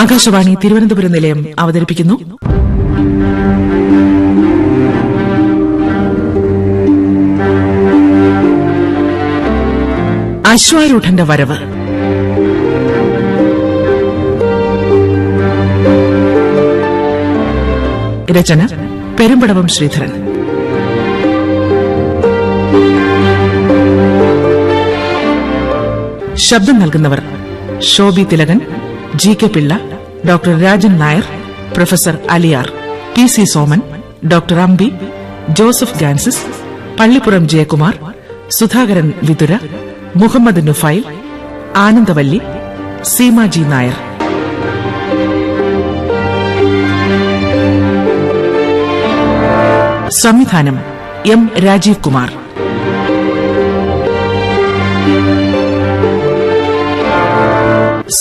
ആകാശവാണി തിരുവനന്തപുരം നിലയം അവതരിപ്പിക്കുന്നു. അശ്വാരൂഢന്റെ വരവ്. രചന പെരുമ്പടവം ശ്രീധരൻ. ശബ്ദം നൽകുന്നവർ Shobi Thilakan G K Pillai doctor Rajan Nair professor Aliyar P C Soman doctor Ambi Joseph ഗാൻസിസ് Pallippuram Jayakumar Sudhakaran Vithura Muhammad Nufail Anandavalli Seemaji Nair. സംവിധാനം എം രാജീവ് കുമാർ.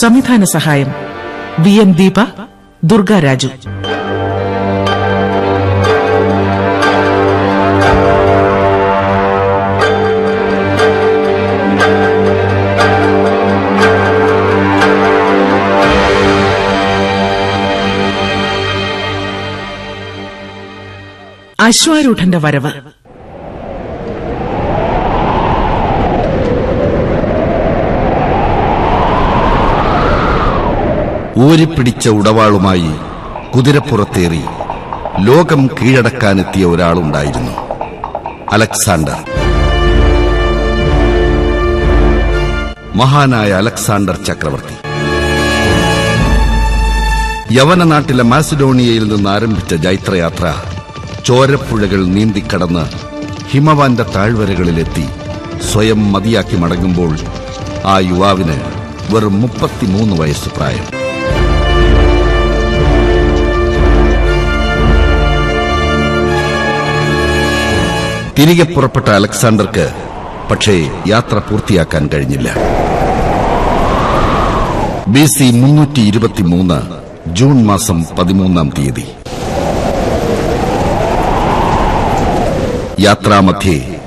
സംവിധാന സഹായം വി എം ദീപ ദുർഗ രാജു. അശ്വാരൂഢന്റെ വരവ്. ഊരിപ്പിടിച്ച ഉടവാളുമായി കുതിരപ്പുറത്തേറി ലോകം കീഴടക്കാനെത്തിയ ഒരാളുണ്ടായിരുന്നു. അലക്സാണ്ടർ. മഹാനായ അലക്സാണ്ടർ ചക്രവർത്തി. യവന നാട്ടിലെ മാസിഡോണിയയിൽ നിന്ന് ആരംഭിച്ച ജൈത്രയാത്ര ചോരപ്പുഴകൾ നീന്തിക്കടന്ന് ഹിമവാന്റെ താഴ്വരകളിലെത്തി സ്വയം മതിയാക്കി മടങ്ങുമ്പോൾ ആ യുവാവിന് വെറും മുപ്പത്തിമൂന്ന് വയസ്സ് പ്രായം. തിരികെ പുറപ്പെട്ട അലക്സാണ്ടർക്ക് പക്ഷേ യാത്ര പൂർത്തിയാക്കാൻ കഴിഞ്ഞില്ല. ബി സി മുന്നൂറ്റി ഇരുപത്തിമൂന്ന് ജൂൺ മാസം പതിമൂന്നാം തീയതി. യാത്രാമധ്യേ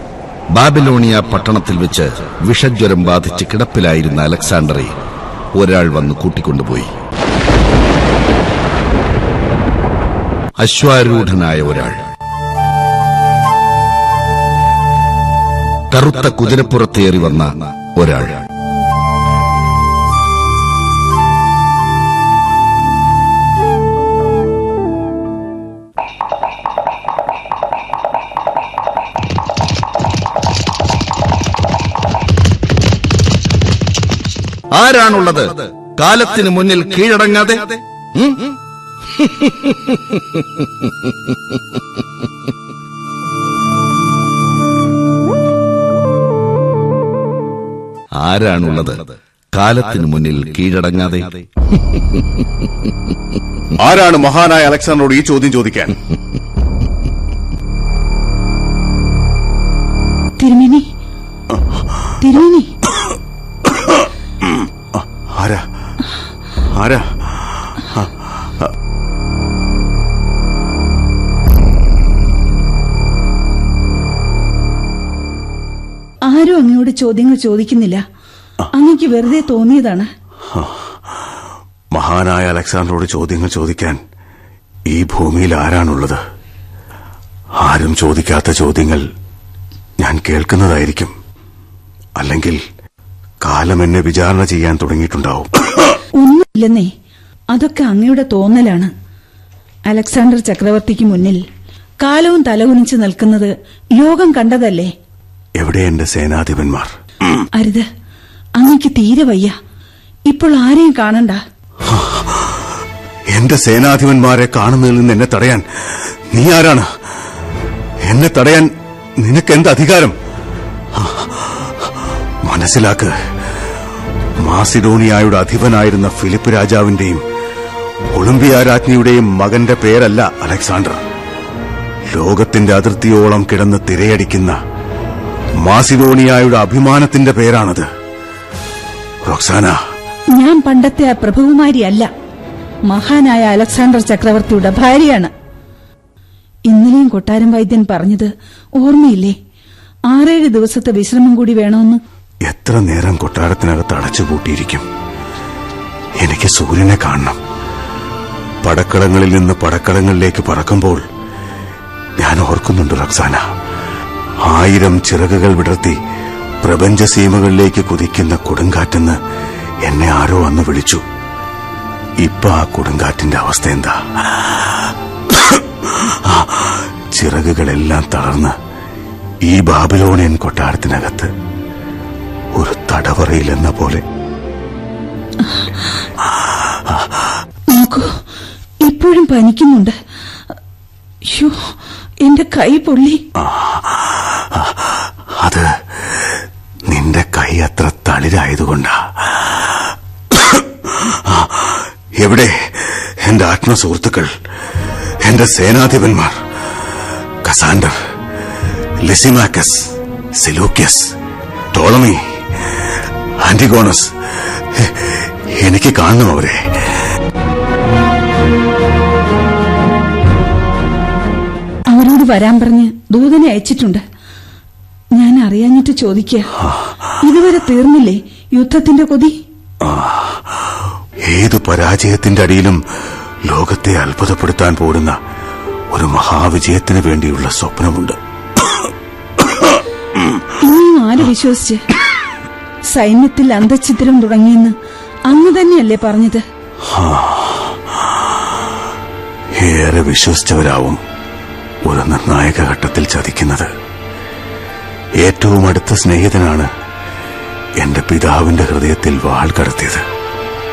ബാബിലോണിയ പട്ടണത്തിൽ വെച്ച് വിഷജ്വരം ബാധിച്ച് കിടപ്പിലായിരുന്ന അലക്സാണ്ടറെ ഒരാൾ വന്ന് കൂട്ടിക്കൊണ്ടുപോയി. അശ്വാരൂഢനായ ഒരാൾ. കറുത്ത കുതിരപ്പുറത്തേറി വന്ന ഒരാൾ. ആരാണുള്ളത്? കാലത്തിന് മുന്നിൽ കീഴടങ്ങാതെ? ആരാണുള്ളത്? കാലത്തിനു മുന്നിൽ കീഴടങ്ങാതെ. ആരാണ് മഹാനായ അലക്സാണ്ടറോട് ഈ ചോദ്യം ചോദിക്കാൻ? തിരുമേനി. തിരുമേനി. ആരാ? ആരാ? ചോദ്യങ്ങൾ ചോദിക്കുന്നില്ല. അങ്ങക്ക് വെറുതെ തോന്നിയതാണ്. മഹാനായ അലക്സാണ്ടറോട് ചോദ്യങ്ങൾ ചോദിക്കാൻ ഈ ഭൂമിയിൽ ആരാണുള്ളത്? ആരും ചോദിക്കാത്ത ചോദ്യങ്ങൾ ഞാൻ കേൾക്കുന്നതായിരിക്കും. അല്ലെങ്കിൽ കാലം എന്നെ വിചാരണ ചെയ്യാൻ തുടങ്ങിയിട്ടുണ്ടാവും. ഒന്നുമില്ലെന്നേ അതൊക്കെ അങ്ങയുടെ തോന്നലാണ്. അലക്സാണ്ടർ ചക്രവർത്തിക്ക് മുന്നിൽ കാലവും തലകുനിച്ച് നിൽക്കുന്നത് ലോകം കണ്ടതല്ലേ? എവിടെ എന്റെ സേനാധിപന്മാർ? അരുത്. അങ്ങക്ക് തീരെ വയ്യ. ഇപ്പോൾ ആരെയും കാണണ്ട. എന്റെ സേനാധിപന്മാരെ കാണുന്നതിൽ നിന്ന് എന്നെ തടയാൻ നീ ആരാണ്? എന്നെ തടയാൻ നിനക്ക് എന്ത് അധികാരം? മനസ്സിലാക്ക്. മാസിഡോണിയായുടെ അധിപനായിരുന്ന ഫിലിപ്പ് രാജാവിന്റെയും ഒളിമ്പിയ രാജ്ഞിയുടെയും മകന്റെ പേരല്ല അലക്സാണ്ടർ. ലോകത്തിന്റെ അതിർത്തിയോളം കിടന്ന് തിരയടിക്കുന്ന മാസിഡോണിയായുടെ അഭിമാനത്തിന്റെ പേരാണത്. റൊക്സാന. ഞാൻ പണ്ടത്തെ ആ പ്രഭുകുമാരിയല്ല. മഹാനായ അലക്സാണ്ടർ ചക്രവർത്തിയുടെ ഭാര്യയാണ്. ഇന്നലെയും കൊട്ടാരം വൈദ്യൻ പറഞ്ഞത് ഓർമ്മയില്ലേ? ആറേഴ് ദിവസത്തെ വിശ്രമം കൂടി വേണമെന്ന് എത്ര നേരം കൊട്ടാരത്തിനകത്ത് അടച്ചുപൂട്ടിയിരിക്കും? എനിക്ക് സൂര്യനെ കാണണം. പടക്കളങ്ങളിൽ നിന്ന് പടക്കളങ്ങളിലേക്ക് പറക്കുമ്പോൾ ഞാൻ ഓർക്കുന്നുണ്ട് റക്സാന. ആയിരം ചിറകുകൾ വിടർത്തി പ്രപഞ്ച സീമകളിലേക്ക് കുതിക്കുന്ന കൊടുങ്കാറ്റെന്ന് എന്നെ ആരോ അന്ന് വിളിച്ചു. ഇപ്പൊ ആ കൊടുങ്കാറ്റിന്റെ അവസ്ഥ എന്താ? ചിറകുകളെല്ലാം തളർന്ന് ഈ ബാബിലോണിയൻ കൊട്ടാരത്തിനകത്ത് ഒരു തടവറയിലെന്ന പോലെ. നോക്കൂ ഇപ്പോഴും പനിക്കുന്നുണ്ട്. എന്റെ കൈ പൊള്ളി. അത് നിന്റെ കൈ അത്ര തളിരായതുകൊണ്ടാ. എവിടെ എന്റെ ആത്മസുഹൃത്തുക്കൾ എന്റെ സേനാധിപന്മാർ കസാൻഡർ ലിസിമാക്കസ് സിലൂക്കിയസ് ടോളമി ആന്റിഗോണസ് എനിക്ക് കാണണം അവരെ. അവരോട് വരാൻ പറഞ്ഞ് ദൂതനെ അയച്ചിട്ടുണ്ട്. അറിയാഞ്ഞിട്ട് ചോദിക്കുക ഇതുവരെ തീർന്നില്ലേ യുദ്ധത്തിന്റെ കൊതി? ഏതു പരാജയത്തിന്റെ അടിയിലും ലോകത്തെ അത്ഭുതപ്പെടുത്താൻ പോടുന്ന ഒരു മഹാവിജയത്തിന് വേണ്ടിയുള്ള സ്വപ്നമുണ്ട്. ആര് വിശ്വസിച്ച്? സൈന്യത്തിൽ അന്തഛിദ്രം തുടങ്ങിയെന്ന് അന്ന് തന്നെയല്ലേ പറഞ്ഞത്? ഏറെ വിശ്വസിച്ചവരാവും ഒരു നിർണായക ഘട്ടത്തിൽ ചതിക്കുന്നത്. ഏറ്റവും അടുത്ത സ്നേഹിതനാണ് എന്റെ പിതാവിന്റെ ഹൃദയത്തിൽ വാൾ കടത്തിയത്.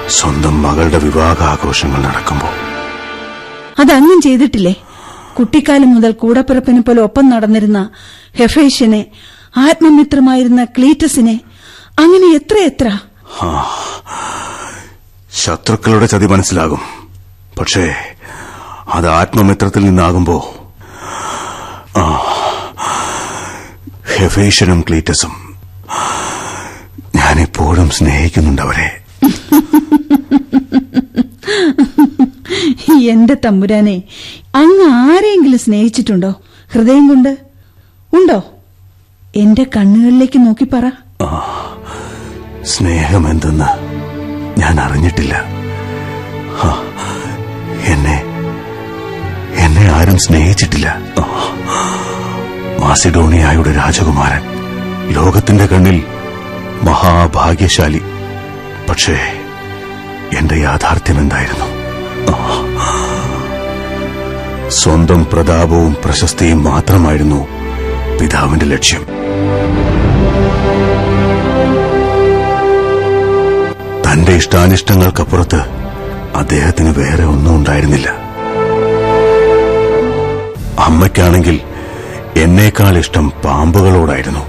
സ്വന്തം മകളുടെ വിവാഹാഘോഷങ്ങൾ നടക്കുമ്പോൾ. അതങ്ങും ചെയ്തിട്ടില്ലേ? കുട്ടിക്കാലം മുതൽ കൂടപ്പിറപ്പിനെ പോലെ ഒപ്പം നടന്നിരുന്ന ഹെഫേഷ്യനെ ആത്മമിത്രമായിരുന്ന ക്ലീറ്റസിനെ അങ്ങനെ എത്ര എത്ര? ശത്രുക്കളുടെ ചതി മനസ്സിലാകും. പക്ഷേ അത് ആത്മമിത്രത്തിൽ നിന്നാകുമ്പോ ഹെഫേഷ്യനും ക്ലീറ്റസും. ഞാനിപ്പോഴും സ്നേഹിക്കുന്നുണ്ട് അവരെ. എന്റെ തമ്പുരാനെ അങ്ങ് ആരെങ്കിലും സ്നേഹിച്ചിട്ടുണ്ടോ? ഹൃദയം കൊണ്ട്? ഉണ്ടോ? എന്റെ കണ്ണുകളിലേക്ക് നോക്കി പറ. സ്നേഹം എന്തെന്ന് ഞാൻ അറിഞ്ഞിട്ടില്ല. എന്നെ എന്നെ ആരും സ്നേഹിച്ചിട്ടില്ല. മാസിഡോണിയായുടെ രാജകുമാരൻ. ലോകത്തിന്റെ കണ്ണിൽ മഹാഭാഗ്യശാലി. പക്ഷേ എന്റെ യാഥാർത്ഥ്യം എന്തായിരുന്നു സ്വന്തം പ്രതാപവും പ്രശസ്തിയും മാത്രമായിരുന്നു പിതാവിന്റെ ലക്ഷ്യം. തന്റെ ഇഷ്ടാനിഷ്ടങ്ങൾക്കപ്പുറത്ത് അദ്ദേഹത്തിന് വേറെ ഒന്നും ഉണ്ടായിരുന്നില്ല. അമ്മയ്ക്കാണെങ്കിൽ എന്നേക്കാൾ ഇഷ്ടം പാമ്പുകളോടായിരുന്നു.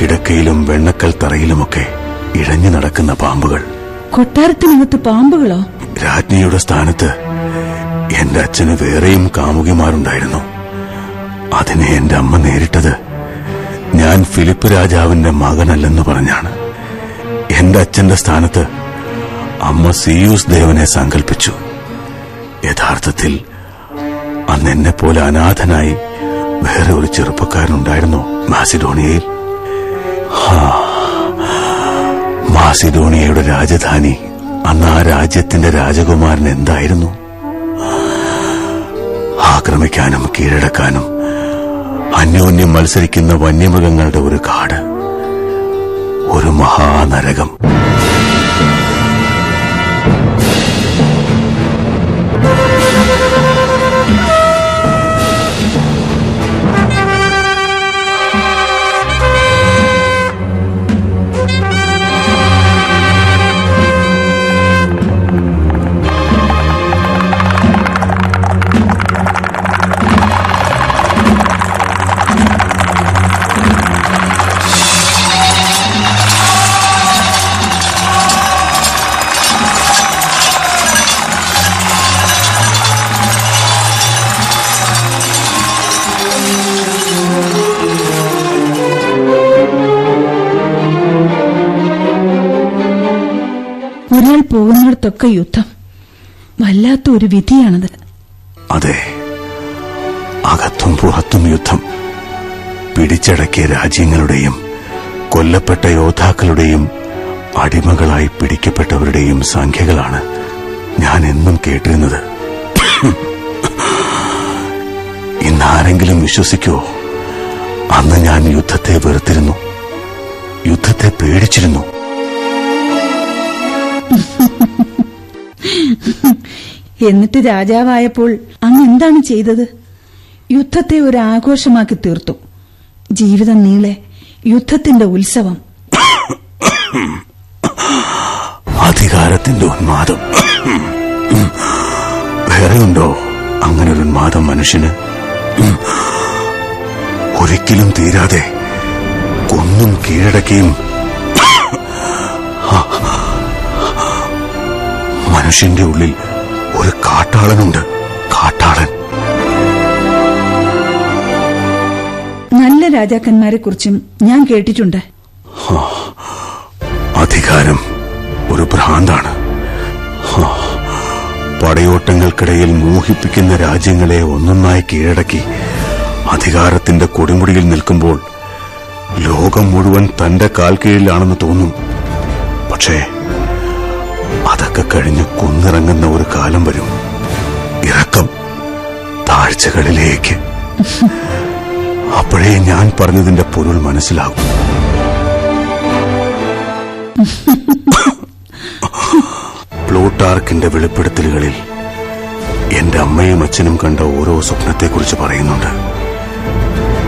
കിടക്കയിലും വെണ്ണക്കൽ തറയിലുമൊക്കെ ഇഴഞ്ഞു നടക്കുന്ന പാമ്പുകൾ. കൊട്ടാരത്തിനകത്ത് പാമ്പുകളോ? രാജ്ഞിയുടെ സ്ഥാനത്ത് എന്റെ അച്ഛന് വേറെയും കാമുകിമാരുണ്ടായിരുന്നു. അതിനെ എന്റെ അമ്മ നേരിട്ടത് ഞാൻ ഫിലിപ്പ് രാജാവിന്റെ മകനല്ലെന്ന് പറഞ്ഞാണ്. എന്റെ അച്ഛന്റെ സ്ഥാനത്ത് അമ്മ സിയൂസ് ദേവനെ സങ്കല്പിച്ചു യഥാർത്ഥത്തിൽ അന്ന് എന്നെ പോലെ അനാഥനായി വേറെ ഒരു ചെറുപ്പക്കാരനുണ്ടായിരുന്നു മാസിഡോണിയയിൽ. മാസിഡോണിയയുടെ രാജധാനി. അന്ന് ആ രാജ്യത്തിന്റെ രാജകുമാരൻ എന്തായിരുന്നു? ആക്രമിക്കാനും കീഴടക്കാനും അന്യോന്യം മത്സരിക്കുന്ന വന്യമൃഗങ്ങളുടെ ഒരു കാട്. ഒരു മഹാനരകം. പോകുന്നിടത്തൊക്കെ യുദ്ധം. വല്ലാത്ത ഒരു വിധിയാണത്. അതെ. അകത്തും പുറത്തും യുദ്ധം. പിടിച്ചടക്കിയ രാജ്യങ്ങളുടെയും കൊല്ലപ്പെട്ട യോദ്ധാക്കളുടെയും അടിമകളായി പിടിക്കപ്പെട്ടവരുടെയും സംഖ്യകളാണ് ഞാൻ എന്നും കേട്ടിരുന്നത്. ഇന്ന് ആരെങ്കിലും വിശ്വസിക്കുമോ അന്ന് ഞാൻ യുദ്ധത്തെ വെറുത്തിരുന്നു. യുദ്ധത്തെ പേടിച്ചിരുന്നു. എന്നിട്ട് രാജാവായപ്പോൾ അങ്ങ് എന്താണ് ചെയ്തത്? യുദ്ധത്തെ ഒരു ആഘോഷമാക്കി തീർത്തു. ജീവിതം നീളെ യുദ്ധത്തിന്റെ ഉത്സവം. അധികാരത്തിന്റെ ഉന്മാദം. വേറെയുണ്ടോ അങ്ങനെ ഒരു ഉന്മാദം മനുഷ്യന്? ഒരിക്കലും തീരാതെ കൊന്നും കീഴടക്കിയും മനുഷ്യന്റെ ഉള്ളിൽ ഒരു കാട്ടാളനുണ്ട്. കാട്ടാളൻ. നല്ല രാജാക്കന്മാരെ കുറിച്ചും ഞാൻ കേട്ടിട്ടുണ്ട്. അധികാരം ഒരു ഭ്രാന്താണ്. പടയോട്ടങ്ങൾക്കിടയിൽ മോഹിപ്പിക്കുന്ന രാജ്യങ്ങളെ ഒന്നൊന്നായി കീഴടക്കി അധികാരത്തിന്റെ കൊടുമുടിയിൽ നിൽക്കുമ്പോൾ ലോകം മുഴുവൻ തന്റെ കാൽ കീഴിലാണെന്ന് തോന്നും. പക്ഷേ അതൊക്കെ കഴിഞ്ഞ് കുന്നിറങ്ങുന്ന ഒരു കാലം വരും. ഇറക്കം താഴ്ചകളിലേക്ക്. അപ്പോഴേ ഞാൻ പറഞ്ഞതിന്റെ പൊരുൾ മനസ്സിലാകും. പ്ലൂട്ടാർക്കിന്റെ വെളിപ്പെടുത്തലുകളിൽ എന്റെ അമ്മയും അച്ഛനും കണ്ട ഓരോ സ്വപ്നത്തെക്കുറിച്ച് പറയുന്നുണ്ട്.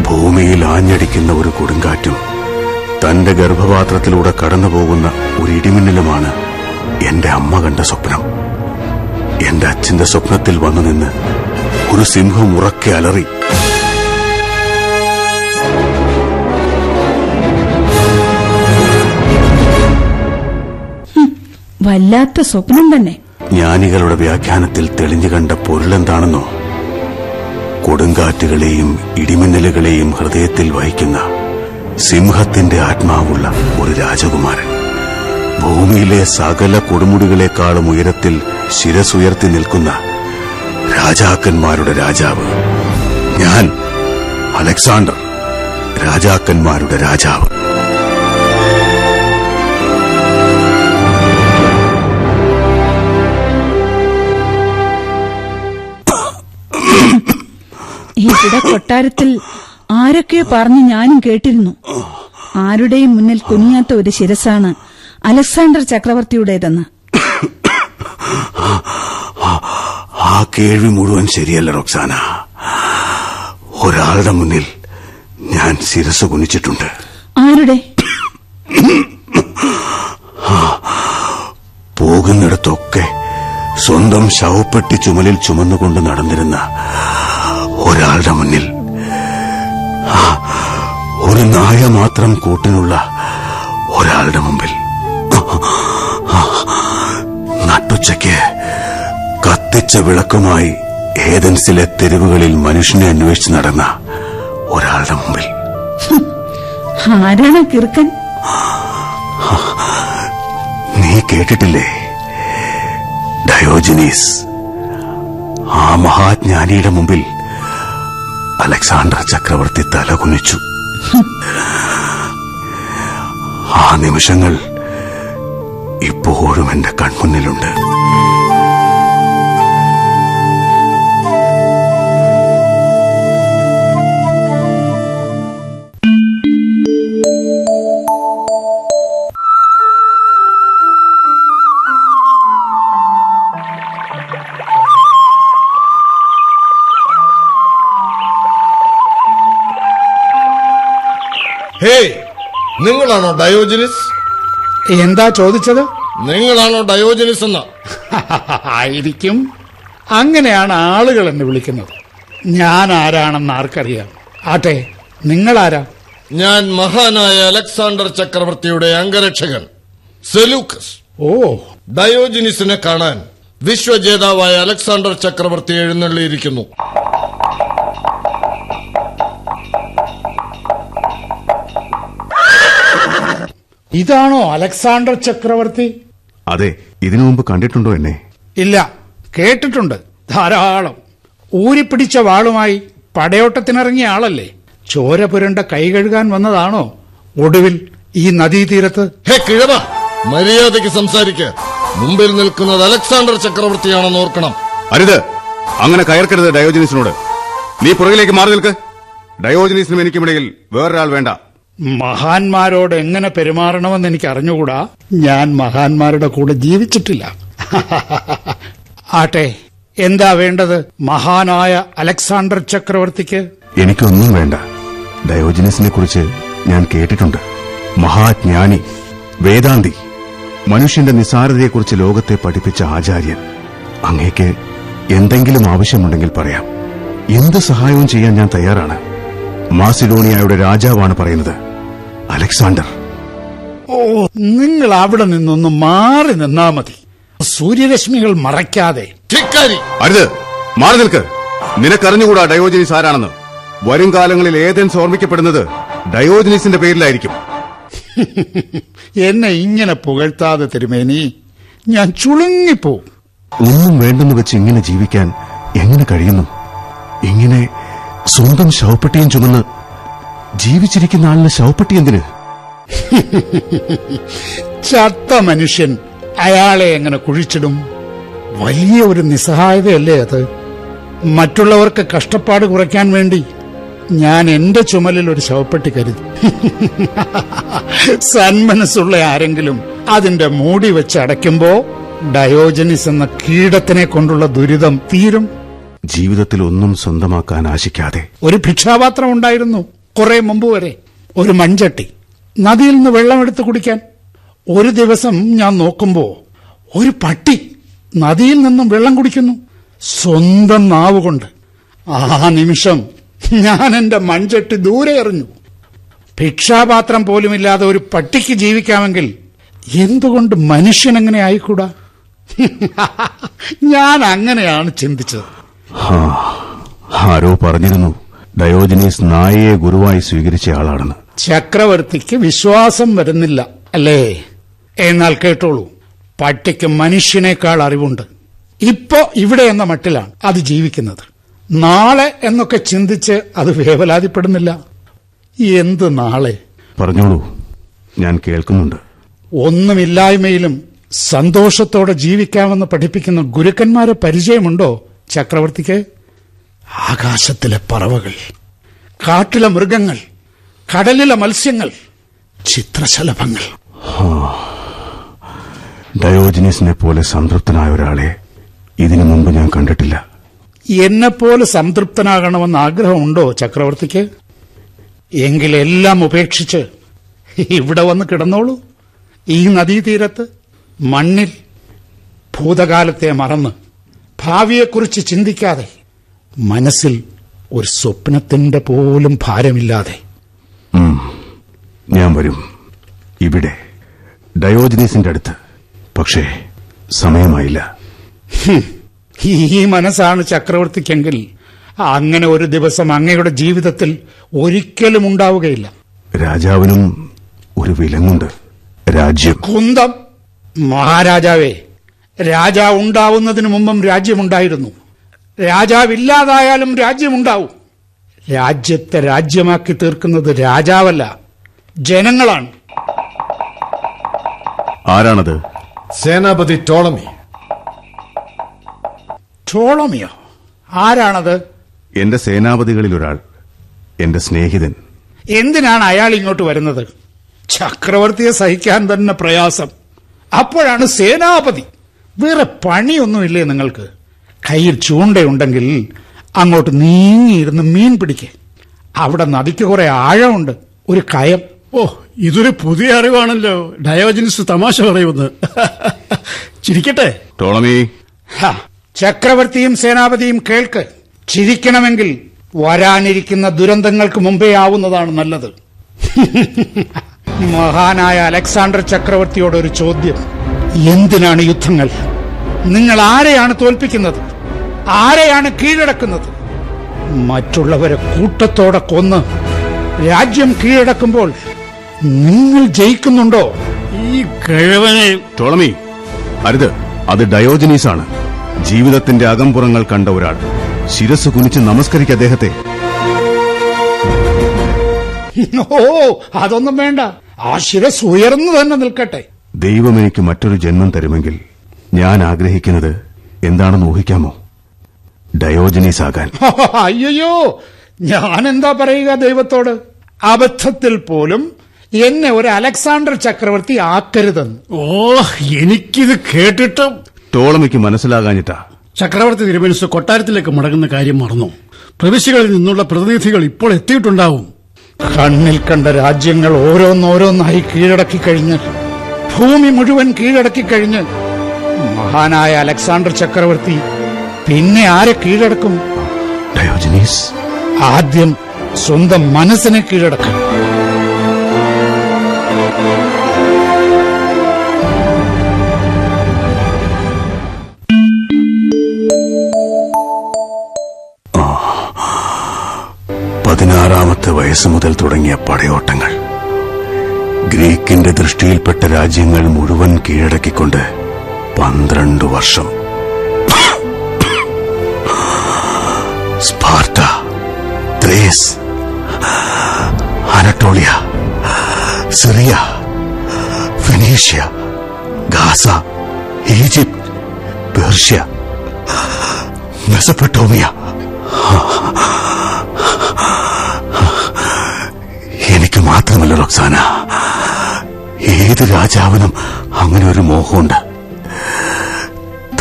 ഭൂമിയിൽ ആഞ്ഞടിക്കുന്ന ഒരു കൊടുങ്കാറ്റും തന്റെ ഗർഭപാത്രത്തിലൂടെ കടന്നുപോകുന്ന ഒരു ഇടിമിന്നലുമാണ് എന്റെ അമ്മ കണ്ട സ്വപ്നം. എന്റെ അച്ഛന്റെ സ്വപ്നത്തിൽ വന്നു നിന്ന് ഒരു സിംഹം ഉറക്കെ അലറി. വല്ലാത്ത സ്വപ്നം തന്നെ. ജ്ഞാനികളുടെ വ്യാഖ്യാനത്തിൽ തെളിഞ്ഞു കണ്ട പൊരുളെന്താണെന്നോ? കൊടുങ്കാറ്റുകളെയും ഇടിമിന്നലുകളെയും ഹൃദയത്തിൽ വഹിക്കുന്ന സിംഹത്തിന്റെ ആത്മാവുള്ള ഒരു രാജകുമാരൻ. ഭൂമിയിലെ സകല കൊടുമുടികളെക്കാളും ഉയരത്തിൽ ശിരസുയർത്തി നിൽക്കുന്ന രാജാക്കന്മാരുടെ രാജാവ്. ഞാൻ അലക്സാണ്ടർ രാജാക്കന്മാരുടെ രാജാവ്. ഇവിടെ കൊട്ടാരത്തിൽ ആരൊക്കെയോ പറഞ്ഞു ഞാനും കേട്ടിരുന്നു. ആരുടെയും മുന്നിൽ കുനിയാത്ത ഒരു ശിരസാണ് അലക്സാണ്ടർ ചക്രവർത്തിയുടേതെന്ന്. ആ കേൾവി മുഴുവൻ ശരിയല്ല റൊക്സാന. ഒരാളുടെ മുന്നിൽ ഞാൻ ശിരസ് കുനിച്ചിട്ടുണ്ട്. ആരുടെ? പോകുന്നിടത്തൊക്കെ സ്വന്തം ശവപ്പെട്ടി ചുമലിൽ ചുമന്നുകൊണ്ട് നടന്നിരുന്ന ഒരാളുടെ മുന്നിൽ ഒരു നായ മാത്രം കൂട്ടിനുള്ള ഒരാളുടെ മുമ്പിൽ കത്തിച്ച വിളക്കുമായി ഏതൻസിലെ തെരുവുകളിൽ മനുഷ്യനെ അന്വേഷിച്ച് നടന്ന ഒരാളുടെ മുമ്പിൽ. ആരാണ് കിർക്കൻ നീ കേട്ടിട്ടില്ലേ? ഡയോജനീസ്. ആ മഹാജ്ഞാനിയുടെ മുമ്പിൽ അലക്സാണ്ടർ ചക്രവർത്തി തലകുനിച്ചു. ആ നിമിഷങ്ങൾ ഇപ്പോഴും എന്റെ കൺമുന്നിലുണ്ട്. നിങ്ങളാണോ ഡയോജനിസ്? എന്താ ചോദിച്ചത്? നിങ്ങളാണോ ഡയോജനിസ് എന്ന? ആയിരിക്കും. അങ്ങനെയാണ് ആളുകൾ എന്നെ വിളിക്കുന്നത്. ഞാൻ ആരാണെന്ന് ആർക്കറിയാം? ആട്ടെ നിങ്ങളാരാ? ഞാൻ മഹാനായ അലക്സാണ്ടർ ചക്രവർത്തിയുടെ അംഗരക്ഷകൻ സെലൂക്കസ്. ഓ. ഡയോജിനിസിനെ കാണാൻ വിശ്വജേതാവായ അലക്സാണ്ടർ ചക്രവർത്തി എഴുന്നള്ളിയിരിക്കുന്നു. ഇതാണോ അലക്സാണ്ടർ ചക്രവർത്തി? അതെ ഇതിനു മുമ്പ് കണ്ടിട്ടുണ്ടോ എന്നെ? ഇല്ല കേട്ടിട്ടുണ്ട് ധാരാളം. ഊരിപ്പിടിച്ച വാളുമായി പടയോട്ടത്തിനിറങ്ങിയ ആളല്ലേ? ചോര പുരണ്ട കൈ കഴുകാൻ വന്നതാണോ ഒടുവിൽ ഈ നദീതീരത്ത്? ഹേ കിഴവ മര്യാദയ്ക്ക് സംസാരിക്ക. മുമ്പിൽ നിൽക്കുന്നത് അലക്സാണ്ടർ ചക്രവർത്തിയാണെന്ന് ഓർക്കണം. അരുത് അങ്ങനെ കയർക്കരുത് ഡയോജനീസിനോട്. നീ പുറകിലേക്ക് മാറി നിൽക്ക്. ഡയോജനീസിനും എനിക്കുമിടയിൽ വേറൊരാൾ വേണ്ട. മഹാന്മാരോട് എങ്ങനെ പെരുമാറണമെന്ന് എനിക്ക് അറിഞ്ഞുകൂടാ? ഞാൻ മഹാന്മാരുടെ കൂടെ ജീവിച്ചിട്ടില്ല. ആട്ടെ എന്താ വേണ്ടത് മഹാനായ അലക്സാണ്ടർ ചക്രവർത്തിക്ക്? എനിക്കൊന്നും വേണ്ട. ഡയോജിനസിനെ കുറിച്ച് ഞാൻ കേട്ടിട്ടുണ്ട്. മഹാജ്ഞാനി വേദാന്തി മനുഷ്യന്റെ നിസാരതയെക്കുറിച്ച് ലോകത്തെ പഠിപ്പിച്ച ആചാര്യൻ. അങ്ങേക്ക് എന്തെങ്കിലും ആവശ്യമുണ്ടെങ്കിൽ പറയാം. എന്ത് സഹായവും ചെയ്യാൻ ഞാൻ തയ്യാറാണ്. മാസിഡോണിയയുടെ രാജാവാണ് പറയുന്നത്. അലക്സാണ്ടർ. ഓ നിങ്ങൾ അവിടെ നിന്നൊന്ന് മാറി നിന്നാ മതി. സൂര്യരശ്മികൾ മറയ്ക്കാതെ. അരുത്. മാറി നിൽക്ക്. നിനക്കറിഞ്ഞുകൂടാ ഡയോജനീസ് ആരാണെന്ന്. വരും കാലങ്ങളിൽ ഏതൻസ് ഓർമ്മിക്കപ്പെടുന്നത് ഡയോജനീസിന്റെ പേരിലായിരിക്കും. എന്നെ ഇങ്ങനെ പുകഴ്ത്താതെ തിരുമേനി ഞാൻ ചുളുങ്ങിപ്പോവും ഒന്നും വേണ്ടെന്ന് വെച്ച് ഇങ്ങനെ ജീവിക്കാൻ എങ്ങനെ കഴിയുന്നു? ഇങ്ങനെ സ്വന്തം ശവപ്പെട്ടിയും ചുമന്ന് ജീവിച്ചിരിക്കുന്ന ആളിന് ശവപ്പെട്ടി എന്തിന്? ചത്ത മനുഷ്യൻ അയാളെ എങ്ങനെ കുഴിച്ചിടും? വലിയ ഒരു നിസ്സഹായതയല്ലേ അത്? മറ്റുള്ളവർക്ക് കഷ്ടപ്പാട് കുറയ്ക്കാൻ വേണ്ടി ഞാൻ എന്റെ ചുമലിൽ ഒരു ശവപ്പെട്ടി കരുതി. സന്മനസ്സുള്ള ആരെങ്കിലും അതിന്റെ മൂടി വെച്ച് അടയ്ക്കുമ്പോ ഡയോജനിസ് എന്ന കീടത്തിനെ കൊണ്ടുള്ള ദുരിതം തീരും. ജീവിതത്തിൽ ഒന്നും സ്വന്തമാക്കാൻ ആശിക്കാതെ ഒരു ഭിക്ഷാപാത്രം ഉണ്ടായിരുന്നു. കുറെ മുമ്പ് വരെ ഒരു മൺചട്ടി. നദിയിൽ നിന്ന് വെള്ളമെടുത്ത് കുടിക്കാൻ. ഒരു ദിവസം ഞാൻ നോക്കുമ്പോ ഒരു പട്ടി നദിയിൽ നിന്നും വെള്ളം കുടിക്കുന്നു. സ്വന്തം നാവ് കൊണ്ട്. ആ നിമിഷം ഞാൻ എന്റെ മൺചട്ടി ദൂരെ എറിഞ്ഞു. ഭിക്ഷാപാത്രം പോലുമില്ലാതെ ഒരു പട്ടിക്ക് ജീവിക്കാമെങ്കിൽ എന്തുകൊണ്ട് മനുഷ്യൻ അങ്ങനെ ആയിക്കൂടാ? ഞാൻ അങ്ങനെയാണ് ചിന്തിച്ചത്. ആരോ പറഞ്ഞിരുന്നു. ഡയോജനീസ് നായയെ ഗുരുവായി സ്വീകരിച്ച ആളാണെന്ന്. ചക്രവർത്തിക്ക് വിശ്വാസം വരുന്നില്ല അല്ലേ? എന്നാൽ കേട്ടോളൂ പട്ടിക്ക് മനുഷ്യനേക്കാൾ അറിവുണ്ട്. ഇപ്പോ ഇവിടെ എന്ന മട്ടിലാണ് അത് ജീവിക്കുന്നത്. നാളെ എന്നൊക്കെ ചിന്തിച്ച് അത് വേവലാതിപ്പെടുന്നില്ല. എന്ത് നാളെ? പറഞ്ഞോളൂ ഞാൻ കേൾക്കുന്നുണ്ട്. ഒന്നുമില്ലായ്മയിലും സന്തോഷത്തോടെ ജീവിക്കാമെന്ന് പഠിപ്പിക്കുന്ന ഗുരുക്കന്മാരെ പരിചയമുണ്ടോ ചക്രവർത്തിക്ക്? ആകാശത്തിലെ പറവകൾ കാട്ടിലെ മൃഗങ്ങൾ കടലിലെ മത്സ്യങ്ങൾ ചിത്രശലഭങ്ങൾ. ഡയോജിനീസിനെ പോലെ സംതൃപ്തനായ ഒരാളെ ഇതിനു മുമ്പ് ഞാൻ കണ്ടിട്ടില്ല. എന്നെപ്പോലെ സംതൃപ്തനാകണമെന്ന് ആഗ്രഹമുണ്ടോ ചക്രവർത്തിക്ക്? എങ്കിലെല്ലാം ഉപേക്ഷിച്ച് ഇവിടെ വന്ന് കിടന്നോളൂ. ഈ നദീതീരത്ത് മണ്ണിൽ ഭൂതകാലത്തെ മറന്ന് ഭാവിയെക്കുറിച്ച് ചിന്തിക്കാതെ. മനസ്സിൽ ഒരു സ്വപ്നത്തിന്റെ പോലും ഭാരമില്ലാതെ. ഞാൻ വരും. ഇവിടെ. ഡയോജനീസിന്റെ അടുത്ത്. പക്ഷേ സമയമായില്ല. ഈ മനസ്സാണ് ചക്രവർത്തിക്കെങ്കിൽ അങ്ങനെ ഒരു ദിവസം അങ്ങയുടെ ജീവിതത്തിൽ ഒരിക്കലും ഉണ്ടാവുകയില്ല. രാജാവിനും ഒരു വിലങ്ങുണ്ട്. രാജ്യം. കുന്തം. മഹാരാജാവേ രാജാവ് ഉണ്ടാവുന്നതിന് മുമ്പും രാജ്യമുണ്ടായിരുന്നു. രാജാവില്ലാതായാലും രാജ്യമുണ്ടാവും. രാജ്യത്തെ രാജ്യമാക്കി തീർക്കുന്നത് രാജാവല്ല ജനങ്ങളാണ്. ആരാണത്? സേനാപതി ടോളമി. ടോളമിയോ? ആരാണത്? എന്റെ സേനാപതികളിൽ ഒരാൾ എന്റെ സ്നേഹിതൻ. എന്തിനാണ് അയാൾ ഇങ്ങോട്ട് വരുന്നത്? ചക്രവർത്തിയെ സഹിക്കാൻ തന്നെ പ്രയാസം. അപ്പോഴാണ് സേനാപതി. വേറെ പണിയൊന്നുമില്ലേ നിങ്ങൾക്ക്? കയ്യിൽ ചൂണ്ടയുണ്ടെങ്കിൽ അങ്ങോട്ട് നീങ്ങിയിരുന്ന് മീൻ പിടിക്കെ. അവിടെ നദിക്ക് കുറെ ആഴമുണ്ട്. ഒരു കയം. ഓ ഇതൊരു പുതിയ അറിവാണല്ലോ. ഡയോജനിസ് തമാശ പറയുമെന്ന്. ചിരിക്കട്ടെ. ടോളമി ചക്രവർത്തിയും സേനാപതിയും കേൾക്ക്. ചിരിക്കണമെങ്കിൽ വരാനിരിക്കുന്ന ദുരന്തങ്ങൾക്ക് മുമ്പേ ആവുന്നതാണ് നല്ലത്. മഹാനായ അലക്സാണ്ടർ ചക്രവർത്തിയോട് ഒരു ചോദ്യം. എന്തിനാണ് യുദ്ധങ്ങൾ? നിങ്ങൾ ആരെയാണ് തോൽപ്പിക്കുന്നത്? ആരെയാണ് കീഴടക്കുന്നത്? മറ്റുള്ളവരെ കൂട്ടത്തോടെ കൊന്ന് രാജ്യം കീഴടക്കുമ്പോൾ നിങ്ങൾ ജയിക്കുന്നുണ്ടോ? ഈ കിഴവനെ ടോളമി അരുത്. അത് ഡയോജനീസ് ആണ് ജീവിതത്തിന്റെ അകംപുറങ്ങൾ കണ്ട ഒരാൾ. ശിരസ് കുനിച്ച് നമസ്കരിക്ക അദ്ദേഹത്തെ. ഓ അതൊന്നും വേണ്ട. ആ ശിരസ് ഉയർന്നു തന്നെ നിൽക്കട്ടെ. ദൈവം എനിക്ക് മറ്റൊരു ജന്മം തരുമെങ്കിൽ ഞാൻ ആഗ്രഹിക്കുന്നത് എന്താണെന്ന് ഊഹിക്കാമോ? ഡയോജനീസ് ആകാൻ അയ്യോ ഞാൻ എന്താ പറയുക ദൈവത്തോട്? അബദ്ധത്തിൽ പോലും എന്നെ ഒരു അലക്സാണ്ടർ ചക്രവർത്തി ആക്കരുതെന്ന്. ഓ എനിക്കിത് കേട്ടിട്ട് ടോളമിക്ക് മനസ്സിലാകാഞ്ഞിട്ടാ. ചക്രവർത്തി തിരുമനസ് കൊട്ടാരത്തിലേക്ക് മടങ്ങുന്ന കാര്യം മറന്നു. പ്രവിശ്യകളിൽ നിന്നുള്ള പ്രതിനിധികൾ ഇപ്പോൾ എത്തിയിട്ടുണ്ടാവും. കണ്ണിൽ കണ്ട രാജ്യങ്ങൾ ഓരോന്നോരോന്നായി കീഴടക്കി കഴിഞ്ഞ് ഭൂമി മുഴുവൻ കീഴടക്കി കഴിഞ്ഞ് മഹാനായ അലക്സാണ്ടർ ചക്രവർത്തി പിന്നെ ആരെ കീഴടക്കും? ഡയോജനീസ്. ആദ്യം സ്വന്തം മനസ്സിനെ കീഴടക്കും. പതിനാറാമത്തെ വയസ്സ് മുതൽ തുടങ്ങിയ പടയോട്ടങ്ങൾ. ഗ്രീക്കിന്റെ ദൃഷ്ടിയിൽപ്പെട്ട രാജ്യങ്ങൾ മുഴുവൻ കീഴടക്കിക്കൊണ്ട് പന്ത്രണ്ട് വർഷം Thrace. Anatolia Syria Phoenicia Gaza Egypt Persia Mesopotamia. എനിക്ക് മാത്രമല്ല റൊക്സാന. ഏത് രാജാവിനും അങ്ങനെ ഒരു മോഹമുണ്ട്.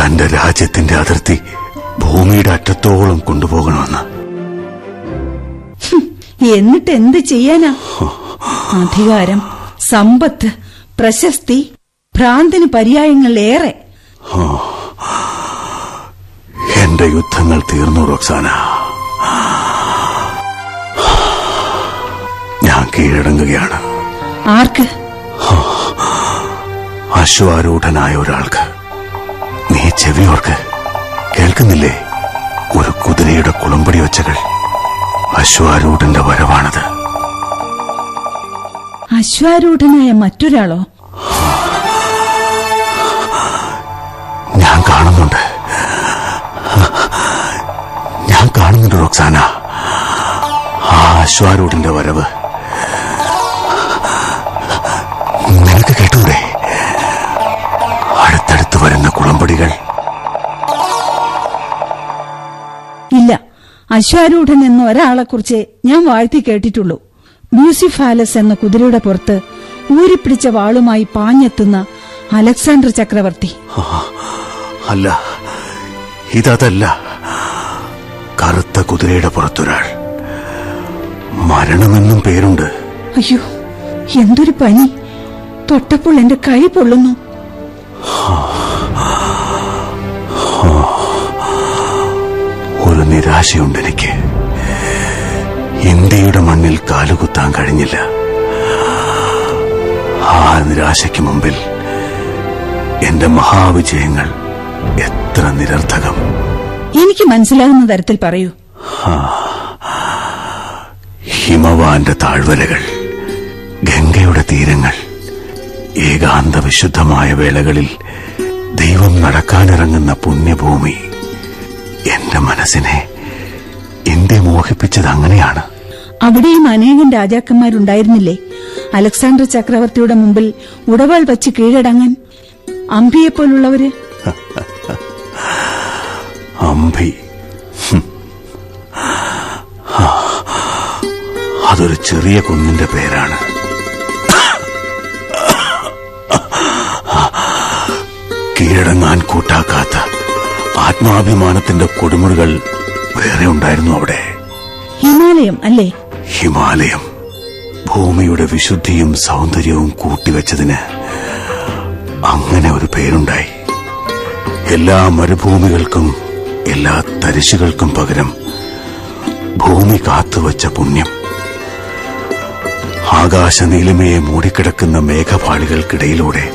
തന്റെ രാജ്യത്തിന്റെ അതിർത്തി ഭൂമിയുടെ അറ്റത്തോളം കൊണ്ടുപോകണമെന്ന്. എന്നിട്ട് എന്ത് ചെയ്യാനാ? അധികാരം സമ്പത്ത് പ്രശസ്തി ഭ്രാന്തിന് പര്യായങ്ങൾ ഏറെ. എന്റെ യുദ്ധങ്ങൾ തീർന്നു റോക്സാന. ഞാൻ കീഴടങ്ങുകയാണ്. ആർക്ക്? അശ്വാരൂഢനായ ഒരാൾക്ക്. നീ ചെവിയോർക്ക്. കേൾക്കുന്നില്ലേ? ഒരു കുതിരയുടെ കുളമ്പടി ഒച്ചകൾ. അശ്വാരൂഢന്റെ വരവാണത്. അശ്വാരൂഢനായ മറ്റൊരാളോ? ഞാൻ കാണുന്നുണ്ട്. ഞാൻ കാണുന്നുണ്ട് റോക്സാന. ആ അശ്വാരൂഢന്റെ വരവ്. നിനക്ക് കേട്ടൂടെ? അടുത്തടുത്ത് വരുന്ന കുളമ്പടികൾ. അശ്വാരൂഢൻ എന്ന ഒരാളെ കുറിച്ച് ഞാൻ വാഴ്ത്തി കേട്ടിട്ടുള്ളൂ. ബ്യൂസിഫാലസ് എന്ന കുതിരയുടെ പുറത്ത് ഊരിപ്പിടിച്ച വാളുമായി പാഞ്ഞെത്തുന്ന അലക്സാണ്ടർ ചക്രവർത്തി. അല്ല ഇതല്ല കറുത്ത കുതിരയുടെ പുറത്തൊരാൾ. മരണമെന്നും പേരുണ്ട്. അയ്യോ എന്തൊരു പനി. തൊട്ടപ്പോൾ എന്റെ കൈ പൊള്ളുന്നു. ഒരു നിരാശയുണ്ട് എനിക്ക്. ഇന്ത്യയുടെ മണ്ണിൽ കാലുകുത്താൻ കഴിഞ്ഞില്ല. ആ നിരാശയ്ക്ക് മുമ്പിൽ എന്റെ മഹാവിജയങ്ങൾ എത്ര നിരർത്ഥകം. എനിക്ക് മനസ്സിലാകുന്ന തരത്തിൽ പറയൂ. ഹിമവാന്റെ താഴ്വരകൾ ഗംഗയുടെ തീരങ്ങൾ ഏകാന്ത വിശുദ്ധമായ വേളകളിൽ ദൈവം നടക്കാനിറങ്ങുന്ന പുണ്യഭൂമി. എന്റെ മനസ്സിനെ ഇന്ത്യ മോഹിപ്പിച്ചത് അങ്ങനെയാണ്. അവിടെയും അനേകം രാജാക്കന്മാരുണ്ടായിരുന്നില്ലേ? അലക്സാണ്ടർ ചക്രവർത്തിയുടെ മുമ്പിൽ ഉടവാൾ വച്ച് കീഴടങ്ങാൻ അംബിയെ പോലുള്ളവര് അംബി അതൊരു ചെറിയ കുന്നിന്റെ പേരാണ്. കീഴടങ്ങാൻ കൂട്ടാക്കാത്ത ആത്മാഭിമാനത്തിന്റെ കൊടുമുടികൾ വേറെ ഉണ്ടായിരുന്നു അവിടെ. ഹിമാലയം അല്ലേ? ഹിമാലയം ഭൂമിയുടെ വിശുദ്ധിയും സൗന്ദര്യവും കൂട്ടിവെച്ചതിന് അങ്ങനെ ഒരു പേരുണ്ടായി. എല്ലാ മരുഭൂമികൾക്കും എല്ലാ തരിശുകൾക്കും പകരം ഭൂമി കാത്തുവച്ച പുണ്യം. ആകാശനീലിമയെ മൂടിക്കിടക്കുന്ന മേഘപാളികൾക്കിടയിലൂടെ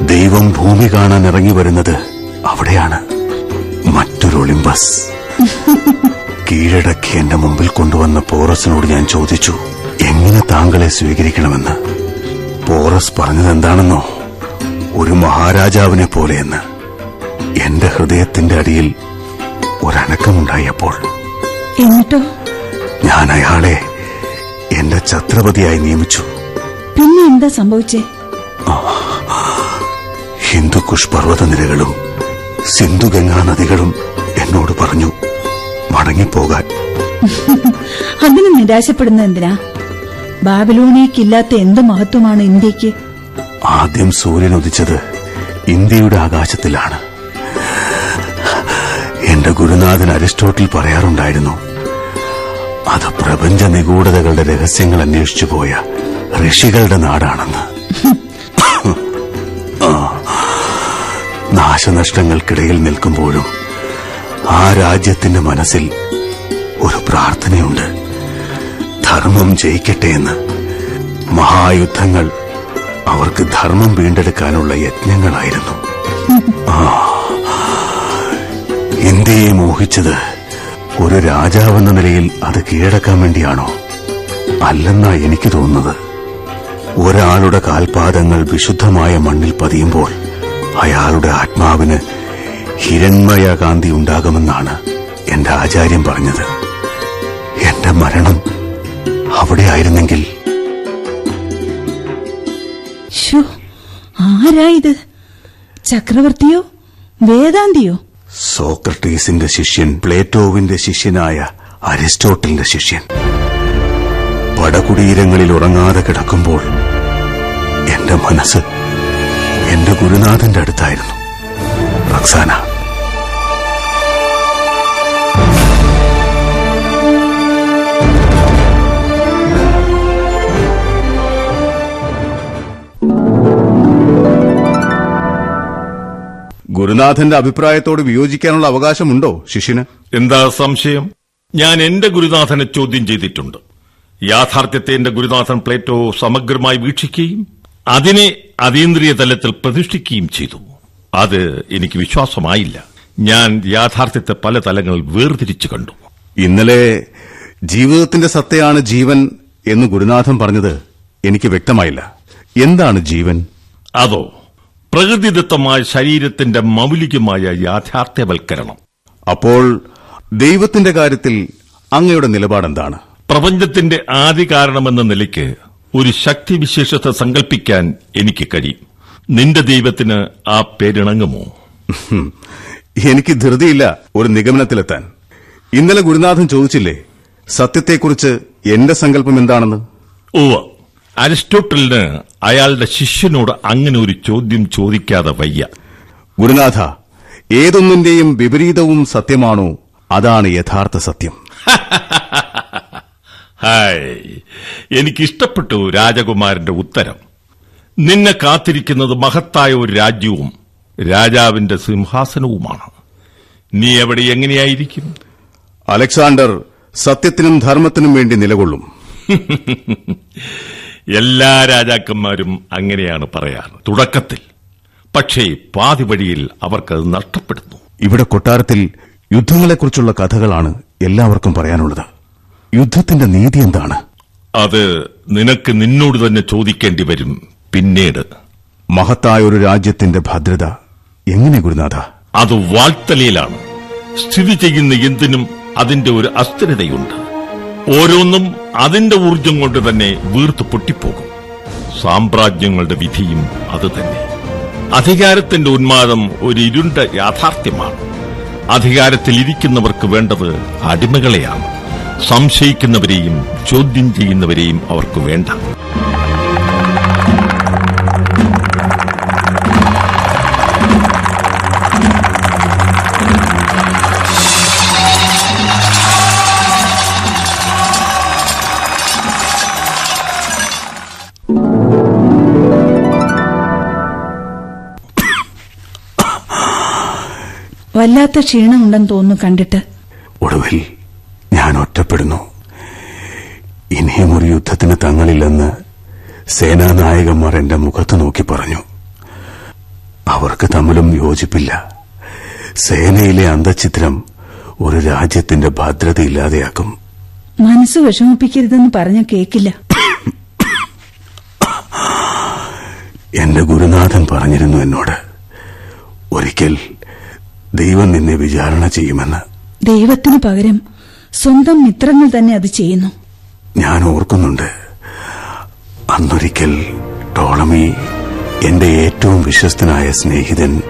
ദൈവം ഭൂമി കാണാൻ ഇറങ്ങി വരുന്നത് അവിടെയാണ് മറ്റൊരു ഒളിമ്പസ്. കീഴടക്കി എന്റെ മുമ്പിൽ കൊണ്ടുവന്ന പോറസിനോട് ഞാൻ ചോദിച്ചു എങ്ങനെ താങ്കളെ സ്വീകരിക്കണമെന്ന്? പോറസ് പറഞ്ഞത് എന്താണെന്നോ ഒരു മഹാരാജാവിനെ പോലെയെന്ന്. എന്റെ ഹൃദയത്തിന്റെ അടിയിൽ ഒരനക്കമുണ്ടായപ്പോൾ. എന്നിട്ടോ? ഞാൻ അയാളെ എന്റെ ഛത്രപതിയായി നിയമിച്ചു. പിന്നെ എന്താ സംഭവിച്ചേ? ഹിന്ദുക്കുഷ് പർവതനിരകളും സിന്ധുഗംഗാ നദികളും എന്നോട് പറഞ്ഞു മടങ്ങിപ്പോകാൻ. അങ്ങനെ നിരാശപ്പെടുന്ന എന്തിനാ? ബാബിലോണിയക്കില്ലാത്ത എന്ത് മഹത്വമാണ് ഇന്ത്യയ്ക്ക്? ആദ്യം സൂര്യൻ ഉദിച്ചത് ഇന്ത്യയുടെ ആകാശത്തിലാണ്. എന്റെ ഗുരുനാഥൻ അരിസ്റ്റോട്ടിൽ പറയാറുണ്ടായിരുന്നു അത് പ്രപഞ്ച നിഗൂഢതകളുടെ രഹസ്യങ്ങൾ അന്വേഷിച്ചു പോയ ഋഷികളുടെ നാടാണെന്ന്. നാശനഷ്ടങ്ങൾക്കിടയിൽ നിൽക്കുമ്പോഴും ആ രാജ്യത്തിന്റെ മനസ്സിൽ ഒരു പ്രാർത്ഥനയുണ്ട്. ധർമ്മം ജയിക്കട്ടെ എന്ന്. മഹായുദ്ധങ്ങൾ അവർക്ക് ധർമ്മം വീണ്ടെടുക്കാനുള്ള യജ്ഞങ്ങളായിരുന്നു. ഇന്ത്യയെ മോഹിച്ചത് ഒരു രാജാവെന്ന നിലയിൽ അത് കീഴടക്കാൻ വേണ്ടിയാണോ? അല്ലെന്നാ എനിക്ക് തോന്നുന്നത്. ഒരാളുടെ കാൽപാദങ്ങൾ വിശുദ്ധമായ മണ്ണിൽ പതിയുമ്പോൾ അയാളുടെ ആത്മാവിന് ഹിരൺമയ കാന്തി ഉണ്ടാകുമെന്നാണ് എന്റെ ആചാര്യം പറഞ്ഞത്. എന്റെ മരണം അവിടെ ആയിരുന്നെങ്കിൽ ആരായത്? ചക്രവർത്തിയോ വേദാന്തിയോ? സോക്രട്ടീസിന്റെ ശിഷ്യൻ പ്ലേറ്റോവിന്റെ ശിഷ്യനായ അരിസ്റ്റോട്ടലിന്റെ ശിഷ്യൻ. പടകുടീരങ്ങളിൽ ഉറങ്ങാതെ കിടക്കുമ്പോൾ എന്റെ മനസ്സ് എന്റെ ഗുരുനാഥന്റെ അടുത്തായിരുന്നു. റക്സാന. ഗുരുനാഥന്റെ അഭിപ്രായത്തോട് വിയോജിക്കാനുള്ള അവകാശമുണ്ടോ ശിഷ്യന്? എന്താ സംശയം? ഞാൻ എന്റെ ഗുരുനാഥനെ ചോദ്യം ചെയ്തിട്ടുണ്ട്. യാഥാർത്ഥ്യത്തെ എന്റെ ഗുരുനാഥൻ പ്ലേറ്റോ സമഗ്രമായി വീക്ഷിക്കുകയും അതിനെ അതീന്ദ്രിയ തലത്തിൽ പ്രതിഷ്ഠിക്കുകയും ചെയ്തു. അത് എനിക്ക് വിശ്വാസമായില്ല. ഞാൻ യാഥാർത്ഥ്യത്തെ പല തലങ്ങളിൽ വേർതിരിച്ചു കണ്ടു. ഇന്നലെ ജീവിതത്തിന്റെ സത്തയാണ് ജീവൻ എന്ന് ഗുരുനാഥൻ പറഞ്ഞത് എനിക്ക് വ്യക്തമായില്ല. എന്താണ് ജീവൻ? അതോ പ്രകൃതിദത്തമായ ശരീരത്തിന്റെ മൗലികമായ യാഥാർത്ഥ്യവൽക്കരണം? അപ്പോൾ ദൈവത്തിന്റെ കാര്യത്തിൽ അങ്ങയുടെ നിലപാടെന്താണ്? പ്രപഞ്ചത്തിന്റെ ആദ്യ കാരണമെന്ന നിലയ്ക്ക് ഒരു ശക്തിവിശേഷത്തെ സങ്കല്പിക്കാൻ എനിക്ക് കഴിയും. നിന്റെ ദൈവത്തിന് ആ പേരിണങ്ങുമോ? എനിക്ക് ധൃതിയില്ല ഒരു നിഗമനത്തിലെത്താൻ. ഇന്നലെ ഗുരുനാഥൻ ചോദിച്ചില്ലേ സത്യത്തെക്കുറിച്ച് എന്റെ സങ്കല്പം എന്താണെന്ന്? ഓവ അരിസ്റ്റോട്ടലിന് അയാളുടെ ശിഷ്യനോട് അങ്ങനെ ഒരു ചോദ്യം ചോദിക്കാതെ വയ്യ. ഗുരുനാഥ ഏതൊന്നിന്റെയും വിപരീതവും സത്യമാണോ? അതാണ് യഥാർത്ഥ സത്യം. ഹായ്. എനിക്കിഷ്ടപ്പെട്ടു രാജകുമാരന്റെ ഉത്തരം. നിന്നെ കാത്തിരിക്കുന്നത് മഹത്തായ ഒരു രാജ്യവും രാജാവിന്റെ സിംഹാസനവുമാണ്. നീ എവിടെ എങ്ങനെയായിരിക്കും? അലക്സാണ്ടർ സത്യത്തിനും ധർമ്മത്തിനും വേണ്ടി നിലകൊള്ളും. എല്ലാ രാജാക്കന്മാരും അങ്ങനെയാണ് പറയാറ്. തുടക്കത്തിൽ. പക്ഷേ പാതി വഴിയിൽ അവർക്കത് നഷ്ടപ്പെടുന്നു. ഇവിടെ കൊട്ടാരത്തിൽ യുദ്ധങ്ങളെക്കുറിച്ചുള്ള കഥകളാണ് എല്ലാവർക്കും പറയാനുള്ളത്. യുദ്ധത്തിന്റെ നീതി എന്താണ്? അത് നിനക്ക് നിന്നോട് തന്നെ ചോദിക്കേണ്ടി വരും. പിന്നീട്. മഹത്തായ ഒരു രാജ്യത്തിന്റെ ഭദ്രത എങ്ങനെ ഗുരുനാഥ? അത് വാൽത്തലയിലാണ്. സ്ഥിതി ചെയ്യുന്ന എന്തിനും അതിന്റെ ഒരു അസ്ഥിരതയുണ്ട്. ഓരോന്നും അതിന്റെ ഊർജം കൊണ്ട് തന്നെ വീർത്തു പൊട്ടിപ്പോകും. സാമ്രാജ്യങ്ങളുടെ വിധിയും അത് തന്നെ. അധികാരത്തിന്റെ ഉന്മാദം ഒരു ഇരുണ്ട യാഥാർത്ഥ്യമാണ്. അധികാരത്തിലിരിക്കുന്നവർക്ക് വേണ്ടത് അടിമകളെയാണ്. സംശയിക്കുന്നവരെയും ചോദ്യം ചെയ്യുന്നവരെയും അവർക്ക് വേണ്ട. വല്ലാത്ത ക്ഷീണമുണ്ടെന്ന് തോന്നുന്നു കണ്ടിട്ട്. ഒടുവിൽ ഞാൻ ഒറ്റപ്പെടുന്നു. ഇനിയും ഒരു യുദ്ധത്തിന് തങ്ങളില്ലെന്ന് സേനാനായകന്മാർ എന്റെ മുഖത്ത് നോക്കി പറഞ്ഞു. അവർക്ക് തമ്മിലും യോജിപ്പില്ല. സേനയിലെ അന്തചിത്രം ഒരു രാജ്യത്തിന്റെ ഭദ്രത ഇല്ലാതെയാക്കും മനസ്സ് വിഷമിപ്പിക്കരുതെന്ന് പറഞ്ഞ കേക്കില്ല. എന്റെ ഗുരുനാഥൻ പറഞ്ഞിരുന്നു എന്നോട്. ഒരിക്കൽ ദൈവം നിന്നെ വിചാരണ ചെയ്യുമെന്ന്. ദൈവത്തിന് പകരം സ്വന്തം മിത്രങ്ങൾ തന്നെ അത് ചെയ്യുന്നു. ഞാൻ ഓർക്കുന്നുണ്ട്. അന്നൊരിക്കൽ ടോളമി എന്റെ ഏറ്റവും വിശ്വസ്തനായ സ്നേഹിതൻ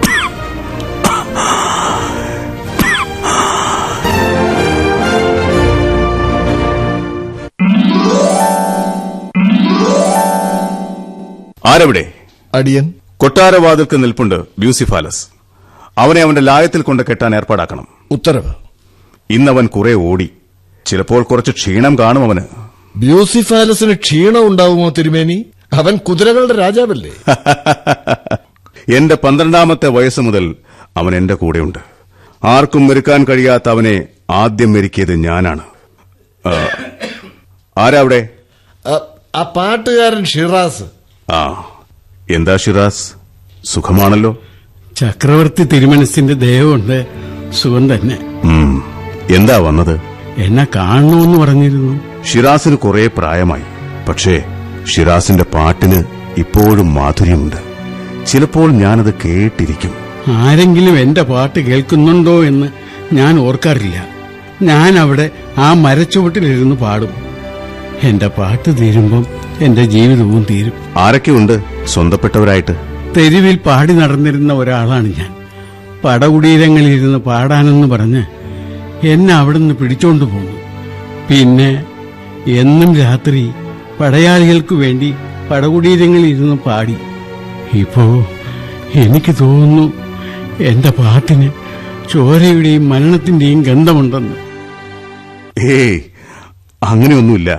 ആരവിടെ? അടിയൻ. കൊട്ടാരവാതിൽക്ക് നിൽപ്പുണ്ട് ബ്യൂസിഫാലസ്. അവനെ അവന്റെ ലായത്തിൽ കൊണ്ട് കെട്ടാൻ ഏർപ്പാടാക്കണം. ഉത്തരവ്. ഇന്നവൻ കുറെ ഓടി. ചിലപ്പോൾ കുറച്ച് ക്ഷീണം കാണും അവന്. ബ്യൂസിഫാലസിന് ക്ഷീണം ഉണ്ടാവുമോ തിരുമേനി? അവൻ കുതിരകളുടെ രാജാവല്ലേ? എന്റെ പന്ത്രണ്ടാമത്തെ വയസ്സ് മുതൽ അവൻ എന്റെ കൂടെയുണ്ട്. ആർക്കും മെരുക്കാൻ കഴിയാത്ത അവനെ ആദ്യം മെരുക്കിയത് ഞാനാണ്. ആരാവിടെ അവിടെ? ആ- ആ പാട്ടുകാരൻ ഷിറാസ്. ആ എന്താ ഷിറാസ്? സുഖമാണല്ലോ? ചക്രവർത്തി തിരുമനസിന്റെ ദേഹമുണ്ട്. സുഖം തന്നെ. ഉം, എന്താ വന്നത്? എന്നെ കാണണമെന്ന് പറഞ്ഞിരുന്നു. ഷിറാസിന് കുറെ പ്രായമായി. പക്ഷേ ഷിറാസിന്റെ പാട്ടിന് ഇപ്പോഴും മാധുര്യമുണ്ട്. ചിലപ്പോൾ ഞാനത് കേട്ടിരിക്കും. ആരെങ്കിലും എന്റെ പാട്ട് കേൾക്കുന്നുണ്ടോ എന്ന് ഞാൻ ഓർക്കാറില്ല. ഞാൻ അവിടെ ആ മരച്ചുവട്ടിലിരുന്ന് പാടും. എന്റെ പാട്ട് തീരുമ്പം എന്റെ ജീവിതവും തീരും. ആരൊക്കെയുണ്ട് സ്വന്തപ്പെട്ടവരായിട്ട്? തെരുവിൽ പാടി നടന്നിരുന്ന ഒരാളാണ് ഞാൻ. പടകുടീരങ്ങളിലിരുന്ന് പാടാനെന്ന് പറഞ്ഞ് എന്നെ അവിടുന്ന് പിടിച്ചോണ്ടു പോന്നു. പിന്നെ എന്നും രാത്രി പടയാളികൾക്ക് വേണ്ടി പടകുടീരങ്ങളിൽ ഇരുന്ന് പാടി. ഇപ്പോ എനിക്ക് തോന്നുന്നു എന്റെ പാട്ടിന് ചോരയുടെയും മരണത്തിന്റെയും ഗന്ധമുണ്ടെന്ന്. ഏ അങ്ങനെയൊന്നുമില്ല.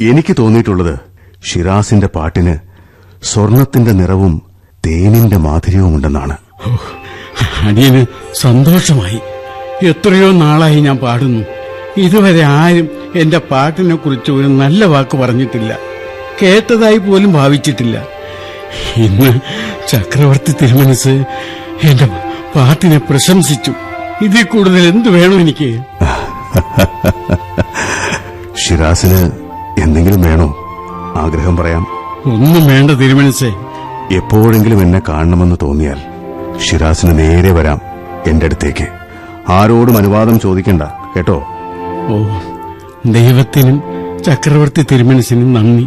എനിക്ക് തോന്നിയിട്ടുള്ളത് ഷിറാസിന്റെ പാട്ടിന് സ്വർണത്തിന്റെ നിറവും തേനിന്റെ മാധുര്യവും ഉണ്ടെന്നാണ് അടിയന് സന്തോഷമായി. എത്രയോ നാളായി ഞാൻ പാടുന്നു. ഇതുവരെ ആരും എന്റെ പാട്ടിനെ കുറിച്ച് ഒരു നല്ല വാക്ക് പറഞ്ഞിട്ടില്ല. കേട്ടതായി പോലും ഭാവിച്ചിട്ടില്ല. ഇന്ന് ചക്രവർത്തി തിരുമനസ് എന്റെ പാട്ടിനെ പ്രശംസിച്ചു. ഇതിൽ കൂടുതൽ എന്തു വേണം എനിക്ക്? ഷിറാസിന് എന്തെങ്കിലും വേണോ? ആഗ്രഹം പറയാം. ഒന്നും വേണ്ട തിരുമനസേ. എപ്പോഴെങ്കിലും എന്നെ കാണണമെന്ന് തോന്നിയാൽ ഷിറാസിന് നേരെ വരാം എന്റെ അടുത്തേക്ക്. ആരോടും അനുവാദം ചോദിക്കണ്ട കേട്ടോ? ഓ ദൈവത്തിനും ചക്രവർത്തി തിരുമനസിനും നന്ദി.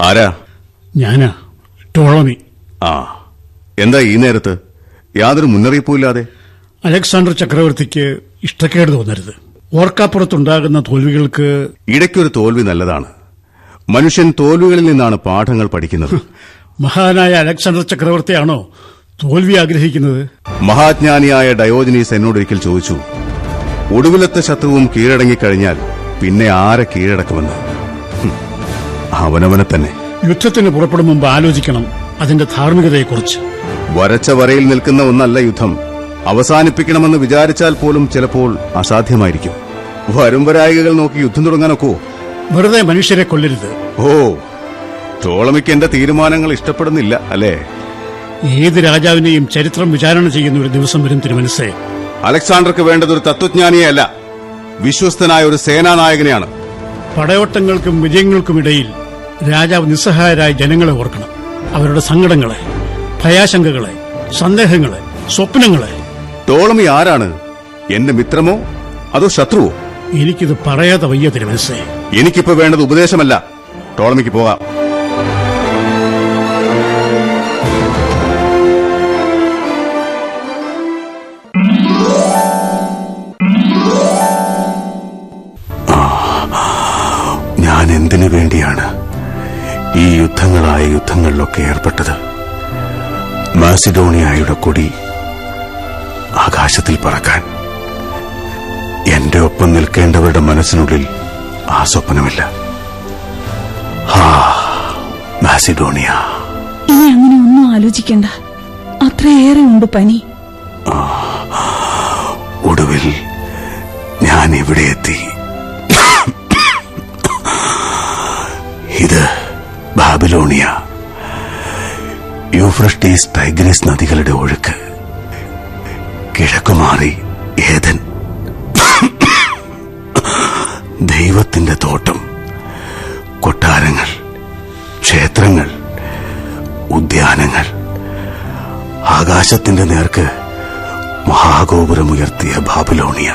ആരാ? ഞാനാ ടോളമി. ആ എന്താ ഈ നേരത്ത്? യാതൊരു മുന്നറിയിപ്പുമില്ലാതെ അലക്സാണ്ടർ ചക്രവർത്തിക്ക് ഇഷ്ടക്കേട് തോന്നരുത്. ഓർക്കാപ്പുറത്തുണ്ടാകുന്ന തോൽവികൾക്ക് ഇടയ്ക്കൊരു തോൽവി നല്ലതാണ്. മനുഷ്യൻ തോൽവികളിൽ നിന്നാണ് പാഠങ്ങൾ പഠിക്കുന്നത്. മഹാനായ അലക്സാണ്ടർ ചക്രവർത്തിയാണോ തോൽവി ആഗ്രഹിക്കുന്നത്? മഹാജ്ഞാനിയായ ഡയോജനീസ് എന്നോടൊരിക്കൽ ചോദിച്ചു ഒടുവിലത്തെ ശത്രുവും കീഴടങ്ങിക്കഴിഞ്ഞാൽ പിന്നെ ആരെ കീഴടക്കുമെന്ന്? അവനവനെ തന്നെ. യുദ്ധത്തിന് പുറപ്പെടും മുമ്പ് ആലോചിക്കണം അതിന്റെ ധാർമ്മികതയെക്കുറിച്ച്. വരച്ച വരയിൽ നിൽക്കുന്ന ഒന്നല്ല യുദ്ധം. അവസാനിപ്പിക്കണമെന്ന് വിചാരിച്ചാൽ പോലും ചിലപ്പോൾ അസാധ്യമായിരിക്കും. വരുംവരായികകൾ നോക്കി യുദ്ധം തുടങ്ങാനൊക്കോ? വെറുതെ മനുഷ്യരെ കൊല്ലരുത്. ഓ ടോളമിക്ക് എന്റെ തീരുമാനങ്ങൾ ഇഷ്ടപ്പെടുന്നില്ല അല്ലേ? ഏത് രാജാവിനെയും ചരിത്രം വിചാരണ ചെയ്യുന്ന ഒരു ദിവസം വരും തിരുമനസ്സേ. അലക്സാണ്ടർക്ക് വേണ്ടത് ഒരു തത്വജ്ഞാനിയല്ല വിശ്വസ്തനായ ഒരു സേനാനായകനെയാണ്. പടയോട്ടങ്ങൾക്കും വിജയങ്ങൾക്കും ഇടയിൽ രാജാവ് നിസ്സഹായരായ ജനങ്ങളെ ഓർക്കണം. അവരുടെ സങ്കടങ്ങളെ ഭയാശങ്കകളെ സന്ദേഹങ്ങളെ സ്വപ്നങ്ങളെ. ടോളമി ആരാണ്? എന്റെ മിത്രമോ അതോ ശത്രുവോ? എനിക്കിത് പറയാതെ വയ്യ തിരുമനസേ എനിക്കിപ്പോ വേണ്ടത് ഉപദേശമല്ല. ടോളമിക്ക് പോകാം. ഞാൻ എന്തിനു വേണ്ടിയാണ് ഈ യുദ്ധങ്ങളായ യുദ്ധങ്ങളിലൊക്കെ ഏർപ്പെട്ടത്? മാസിഡോണിയായുടെ കൊടി ആകാശത്തിൽ പറക്കാൻ. എന്റെ ഒപ്പം നിൽക്കേണ്ടവരുടെ മനസ്സിനുള്ളിൽ ആ സ്വപ്നമില്ല. മാസിഡോണിയ. ഇനി അങ്ങനെ ഒന്നും ആലോചിക്കണ്ട. അത്രയേറെ ഉണ്ട് പനി. ഒടുവിൽ ഞാൻ ഇവിടെ എത്തി. ഇത് ബാബിലോണിയ. യൂഫ്രസ്റ്റീസ് ടൈഗ്രീസ് നദികളുടെ ഒഴുക്ക്. കിഴക്കുമാറി ഏതൻ. ദൈവത്തിന്റെ തോട്ടം കൊട്ടാരങ്ങൾ ക്ഷേത്രങ്ങൾ ഉദ്യാനങ്ങൾ ആകാശത്തിന്റെ നേർക്ക് മഹാഗോപുരമുയർത്തിയ ബാബിലോണിയ.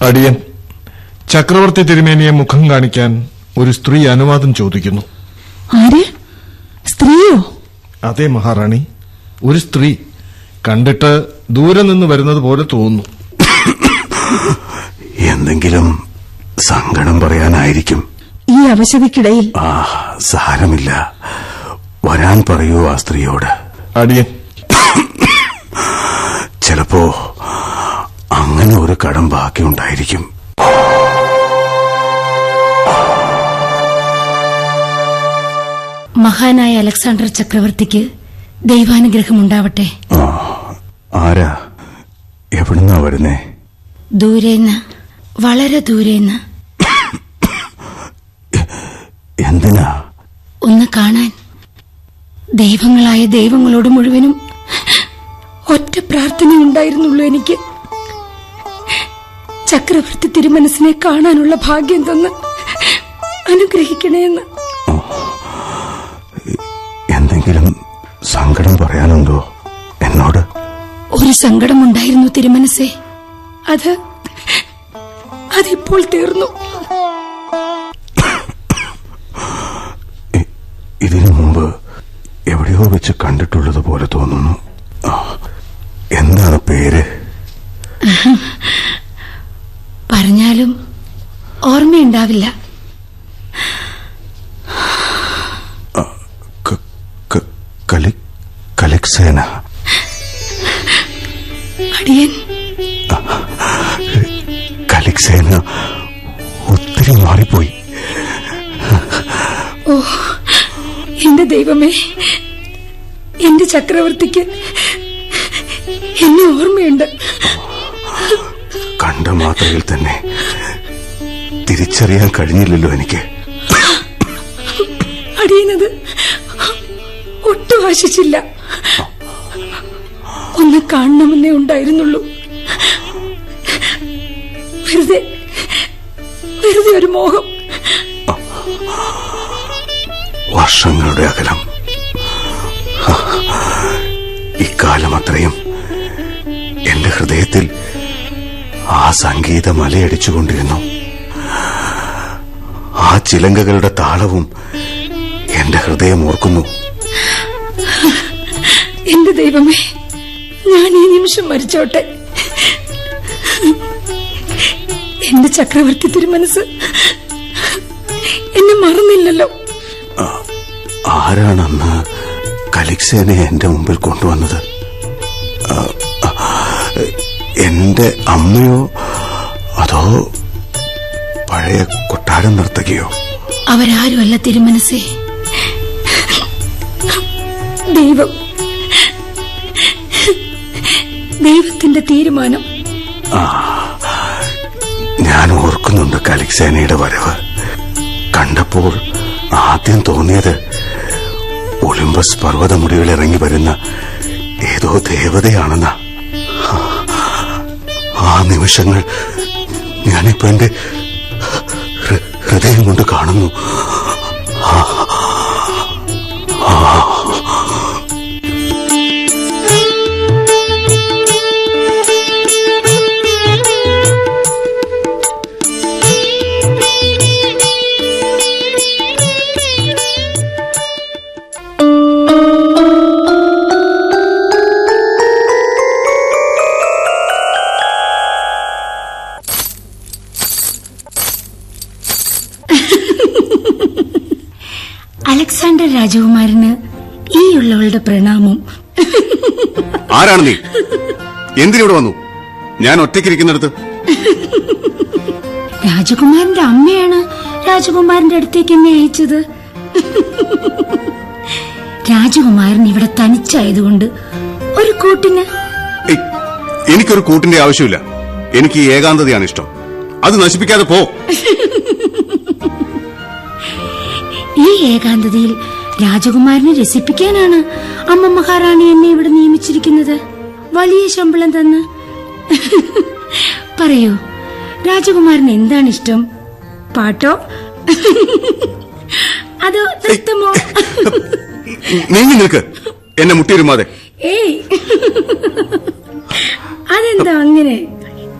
അടിയൻ ചക്രവർത്തി തിരുമേനിയെ മുഖം കാണിക്കാൻ ഒരു സ്ത്രീ അനുവാദം ചോദിക്കുന്നു. ആര്? സ്ത്രീയോ? അതെ മഹാറാണി. ഒരു സ്ത്രീ കണ്ടിട്ട് ദൂരെ നിന്ന് വരുന്നത് പോലെ തോന്നുന്നു. എന്തെങ്കിലും സങ്കടം പറയാനായിരിക്കും. ഈ അവശതയ്ക്കിടയിൽ. ആ സാരമില്ല. വരാൻ പറയൂ ആ സ്ത്രീയോട്. അടിയൻ. ചിലപ്പോ അങ്ങനെ ഒരു കടം ബാക്കിയുണ്ടായിരിക്കും. മഹാനായ അലക്സാണ്ടർ ചക്രവർത്തിക്ക് ദൈവാനുഗ്രഹം ഉണ്ടാവട്ടെ ആരാ? എവിടുന്നാ വരുന്നേ? ദൂരേന്ന് വളരെ ദൂരേന്ന്. എന്തിനാ? ഒന്ന് കാണാൻ. ദൈവങ്ങളായ ദൈവങ്ങളോട് മുഴുവനും ഒറ്റ പ്രാർത്ഥന ഉണ്ടായിരുന്നുള്ളൂ എനിക്ക്. ചക്രവർത്തി തിരുമനസിനെ കാണാനുള്ള ഭാഗ്യം തന്ന് അനുഗ്രഹിക്കണേന്ന്. സങ്കടം പറയാനുണ്ടോ? എന്നോട്? ഒരു സങ്കടമുണ്ടായിരുന്നു തിരുമനസേ. അത് അതിപ്പോൾ തീർന്നു. ഇതിനു മുമ്പ് എവിടെയോ വെച്ച് കണ്ടിട്ടുള്ളത് പോലെ തോന്നുന്നു എന്താണ് പേര്? പറഞ്ഞാലും ഓർമ്മയുണ്ടാവില്ല ക- ക- കലി കലിക്സേന അടിയൻ. കലിക്സേന ഒത്തിരി മാറിപ്പോയി. ഓ എന്റെ ദൈവമേ എന്റെ ചക്രവർത്തിക്ക് എന്നെ ഓർമ്മയുണ്ട്. കണ്ട മാത്രയിൽ തന്നെ തിരിച്ചറിയാൻ കഴിഞ്ഞില്ലല്ലോ എനിക്ക്. അടിയനത് ഒട്ടും ആശിച്ചില്ല. ഒന്ന് കാണണമെന്നേ ഉണ്ടായിരുന്നുള്ളൂ. വെറുതെ വെറുതെ ഒരു മോഹം. വർഷങ്ങളുടെ അകലം. ഇക്കാലം അത്രയും എന്റെ ഹൃദയത്തിൽ ആ സംഗീത മലയടിച്ചുകൊണ്ടിരുന്നു ആ ചിലങ്കകളുടെ താളവും എന്റെ ഹൃദയം ഓർക്കുന്നു. എന്റെ ദൈവമേ ഞാൻ ഈ നിമിഷം മരിച്ചോട്ടെ. എന്റെ ചക്രവർത്തി തിരുമനസ് എന്നെ മറന്നില്ലല്ലോ. ആരാണെന്ന് കലിക്സേനെ എന്റെ മുമ്പിൽ കൊണ്ടുവന്നത്? എന്റെ അമ്മയോ അതോ പഴയ കൊട്ടാരം നർത്തകിയോ? അവരാരുമല്ല തിരുമനസേ? ദൈവം ദൈവത്തിന്റെ തീരുമാനം. ഞാൻ ഓർക്കുന്നുണ്ട് കലിക്സേനയുടെ വരവ്. കണ്ടപ്പോൾ ആദ്യം തോന്നിയത് ഒളിമ്പസ് പർവതമുടികൾ ഇറങ്ങി വരുന്ന ഏതോ ദേവതയാണെന്ന. ആ നിമിഷങ്ങൾ ഞാനിപ്പോ എന്റെ ഹൃദയം കൊണ്ട് കാണുന്നു. അലക്സാണ്ടർ പ്രണാമം. ആരാണ് നീ? എന്തിനിവിടെ വന്നു? ഞാൻ ഒറ്റയ്ക്കിരിക്കുന്നിടത്ത്. രാജകുമാരന്റെ അമ്മയാണ് രാജകുമാരന്റെ അടുത്തേക്ക് എന്നെ അയച്ചത്. രാജകുമാരൻ ഇവിടെ തനിച്ചായതുകൊണ്ട് ഒരു കൂട്ടിന് എനിക്കൊരു കൂട്ടിന്റെ ആവശ്യമില്ല. എനിക്ക് ഏകാന്തതയാണ് ഇഷ്ടം. അത് നശിപ്പിക്കാതെ പോ. ഈ ഏകാന്തതയിൽ രാജകുമാരനെ രസിപ്പിക്കാനാണ് അമ്മ മഹാറാണി എന്നെ ഇവിടെ നിയമിച്ചിരിക്കുന്നത്. വലിയ ശമ്പളം തന്ന്. പറയൂ രാജകുമാരൻ എന്താണ് ഇഷ്ടം? പാട്ടോ? അതോ നൃത്തമോ? നീങ്ങി നിൽക്ക്. എന്നെ മുട്ടിയിരുമാതെ. ഏയ്. അതെന്താ അങ്ങനെ?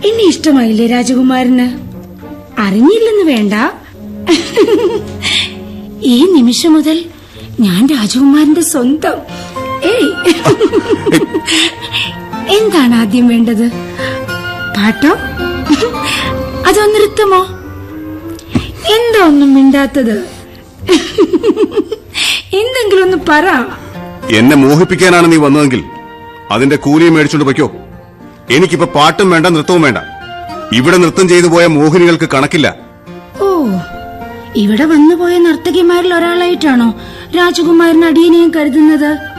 എന്നെ ഇഷ്ടമായില്ലേ രാജകുമാരന്? അറിഞ്ഞില്ലെന്ന് വേണ്ട. ഈ നിമിഷം മുതൽ ഞാൻ രാജകുമാരന്റെ സ്വന്തം എന്താണ് ആദ്യം വേണ്ടത്? പാട്ടോ? അതോ നൃത്തമോ? എന്താ ഒന്നും മിണ്ടാത്തത്. എന്തെങ്കിലും ഒന്ന് പറ. എന്നെ മോഹിപ്പിക്കാനാണ് നീ വന്നതെങ്കിൽ അതിന്റെ കൂലിയും മേടിച്ചോണ്ട് പൊയ്ക്കോ. എനിക്കിപ്പോ പാട്ടും വേണ്ട നൃത്തവും വേണ്ട. ഇവിടെ നൃത്തം ചെയ്തു പോയ മോഹിനികൾക്ക് കണക്കില്ല. ഓ ഇവിടെ വന്നുപോയ നർത്തകിമാരിൽ ഒരാളായിട്ടാണോ രാജകുമാരൻ അടിയനെയും കരുതുന്നത്?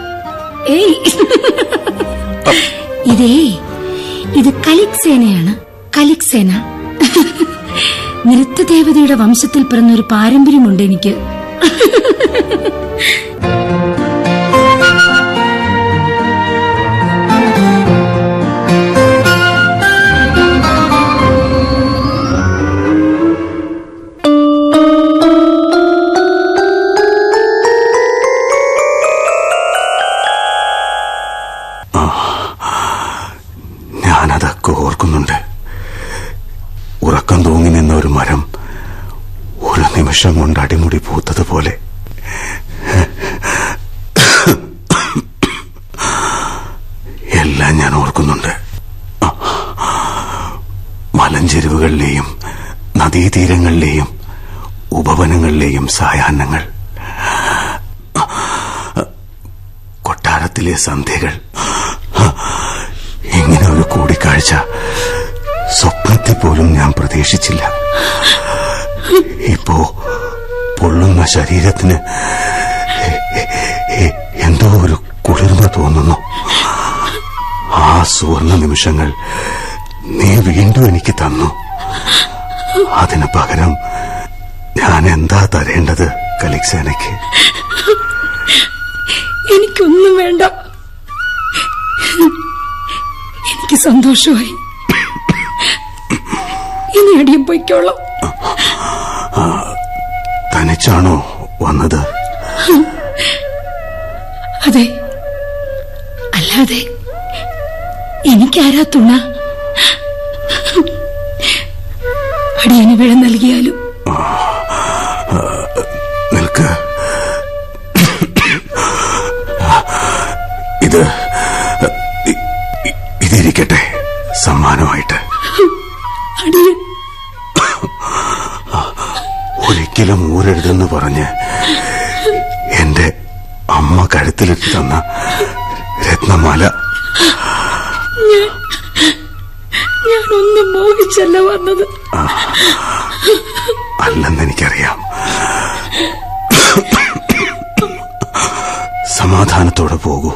ഇതേ ഇത് കലിക് സേനയാണ് കലിക് സേന നൃത്തദേവതയുടെ വംശത്തിൽ പിറന്ന ഒരു പാരമ്പര്യമുണ്ട് എനിക്ക്. നിമിഷം കൊണ്ട് അടിമുടി പൂത്തതുപോലെ. എല്ലാം ഞാൻ ഓർക്കുന്നുണ്ട്. മലഞ്ചെരുവുകളിലെയും നദീതീരങ്ങളിലെയും ഉപവനങ്ങളിലെയും സായാഹ്നങ്ങൾ. കൊട്ടാരത്തിലെ സന്ധ്യകൾ. ഇങ്ങനെ ഒരു കൂടിക്കാഴ്ച സ്വപ്നത്തിൽ പോലും ഞാൻ പ്രതീക്ഷിച്ചില്ല. ഇപ്പോ പൊള്ളുന്ന ശരീരത്തിന് എന്തോ ഒരു കുളിർമ തോന്നുന്നു. ആ സുവർണ നിമിഷങ്ങൾ നീ വീണ്ടും എനിക്ക് തന്നു. അതിന് പകരം ഞാൻ എന്താ തരേണ്ടത് കലിക്സേനയ്ക്ക്? എനിക്കൊന്നും വേണ്ട. എനിക്ക് സന്തോഷമായി. ഇനി അടിയും പൊയ്ക്കോളാം. തനിച്ചാണോ വന്നത്? അതെ. അല്ലാതെ എനിക്കാരാ തുണ. അടിയന് വിഴ നൽകിയാലും ഊരരുതെന്ന് പറഞ്ഞ് എന്റെ അമ്മ കഴുത്തിലിട്ട് തന്ന രത്നമാല. ഞാനൊന്നും മോഹിച്ചല്ല വന്നത്. അല്ലെന്ന് എനിക്കറിയാം സമാധാനത്തോടെ പോകൂ.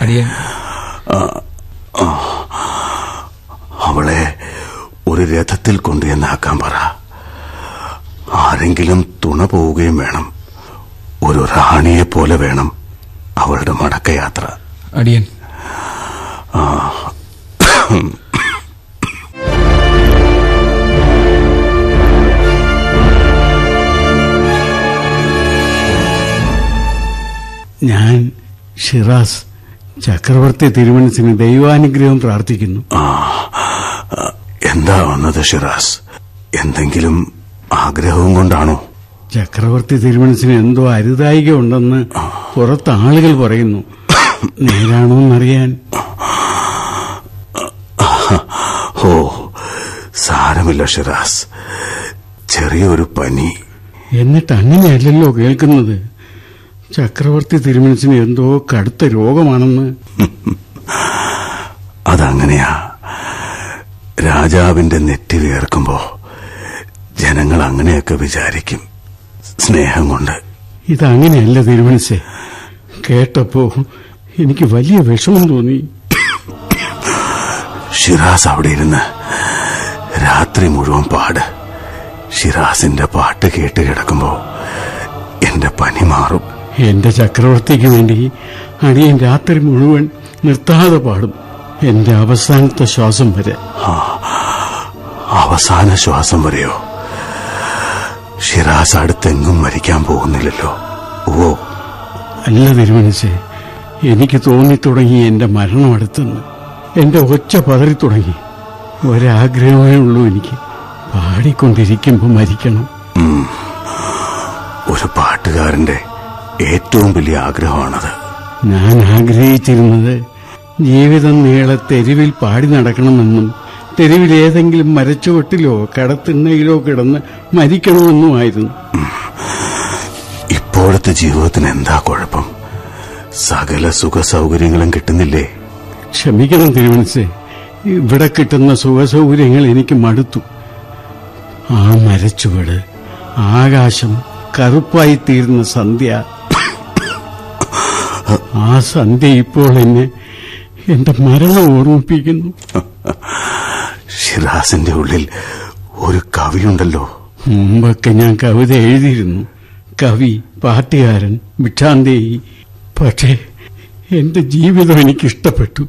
അടിയൻ. അവളെ ഒരു രഥത്തിൽ കൊണ്ടുവന്നാക്കാൻ പറ. ആരെങ്കിലും തുണ പോവുകയും വേണം. ഒരു റാണിയെ പോലെ വേണം അവളുടെ മടക്കയാത്ര അടിയൻ. ഞാൻ ഷിറാസ് ചക്രവർത്തി തിരുമനസിന് ദൈവാനുഗ്രഹം പ്രാർത്ഥിക്കുന്നു. എന്താ വന്നത് ഷിറാസ്? എന്തെങ്കിലും ആഗ്രഹവും കൊണ്ടാണോ? ചക്രവർത്തി തിരുമനസിന് എന്തോ അരുതായിക ഉണ്ടെന്ന് പുറത്ത് ആളുകൾ പറയുന്നു. നേരാണോ എന്നറിയാൻ. ഓ സാരമില്ല ഷിറാസ്. ചെറിയൊരു പനി. എന്നിട്ട് അങ്ങനെയല്ലല്ലോ കേൾക്കുന്നത്. ചക്രവർത്തി തിരുമനസിന് എന്തോ കടുത്ത രോഗമാണെന്ന്. അതങ്ങനെയാ. രാജാവിന്റെ നെറ്റി വിയർക്കുമ്പോ ജനങ്ങൾ അങ്ങനെയൊക്കെ വിചാരിക്കും സ്നേഹം കൊണ്ട്. ഇതങ്ങനെയല്ല തിരുമനസേ കേട്ടപ്പോ എനിക്ക് വലിയ വിഷമം തോന്നി. ഷിറാസ് അവിടെ ഇരുന്ന് രാത്രി മുഴുവൻ പാട്. ഷിറാസിന്റെ പാട്ട് കേട്ട് കിടക്കുമ്പോ എന്റെ പനി മാറും. എന്റെ ചക്രവർത്തിക്ക് വേണ്ടി അടിയൻ രാത്രി മുഴുവൻ നിർത്താതെ പാടും എന്റെ അവസാനത്തെ ശ്വാസം വരെ. അവസാന ശ്വാസം വരെയോ? ഷിറാസ് അടുത്തെങ്ങും മരിക്കാൻ പോകുന്നില്ലല്ലോ. ഓ അല്ല തിരുമനസേ എനിക്ക് തോന്നിത്തുടങ്ങി എന്റെ മരണം അടുത്തെന്ന്. എന്റെ ഒച്ച പതറി തുടങ്ങി. ഒരാഗ്രഹമേ ഉള്ളൂ എനിക്ക്. പാടിക്കൊണ്ടിരിക്കുമ്പോ മരിക്കണം. ഒരു പാട്ടുകാരന്റെ ഏറ്റവും വലിയ ആഗ്രഹമാണത്. ഞാൻ ആഗ്രഹിച്ചിരുന്നത് ജീവിതം നീളെ തെരുവിൽ പാടി നടക്കണമെന്നും തെരുവിൽ ഏതെങ്കിലും മരച്ചുവട്ടിലോ കടത്തിണ്ണയിലോ കിടന്ന് മരിക്കണമെന്നുമായിരുന്നു. ഇപ്പോഴത്തെ ജീവിതത്തിന് എന്താ കുഴപ്പം? സകല സുഖ സൗകര്യങ്ങളും കിട്ടുന്നില്ലേ? ക്ഷമിക്കണം തിരുവനസേ ഇവിടെ കിട്ടുന്ന സുഖ സൗകര്യങ്ങൾ എനിക്ക് മടുത്തു. ആ മരച്ചുവട് ആകാശം കറുപ്പായി തീരുന്ന സന്ധ്യ ആ സന്ധ്യ ഇപ്പോൾ എന്നെ എന്റെ മരണം ഓർമ്മിപ്പിക്കുന്നു. ഷിറാസിന്റെ ഉള്ളിൽ ഒരു കവിയുണ്ടല്ലോ. മുമ്പൊക്കെ ഞാൻ കവിത എഴുതിയിരുന്നു. കവി പാട്ടുകാരൻ ഭിക്ഷാന്തേയി പക്ഷേ എന്റെ ജീവിതം എനിക്ക് ഇഷ്ടപ്പെട്ടു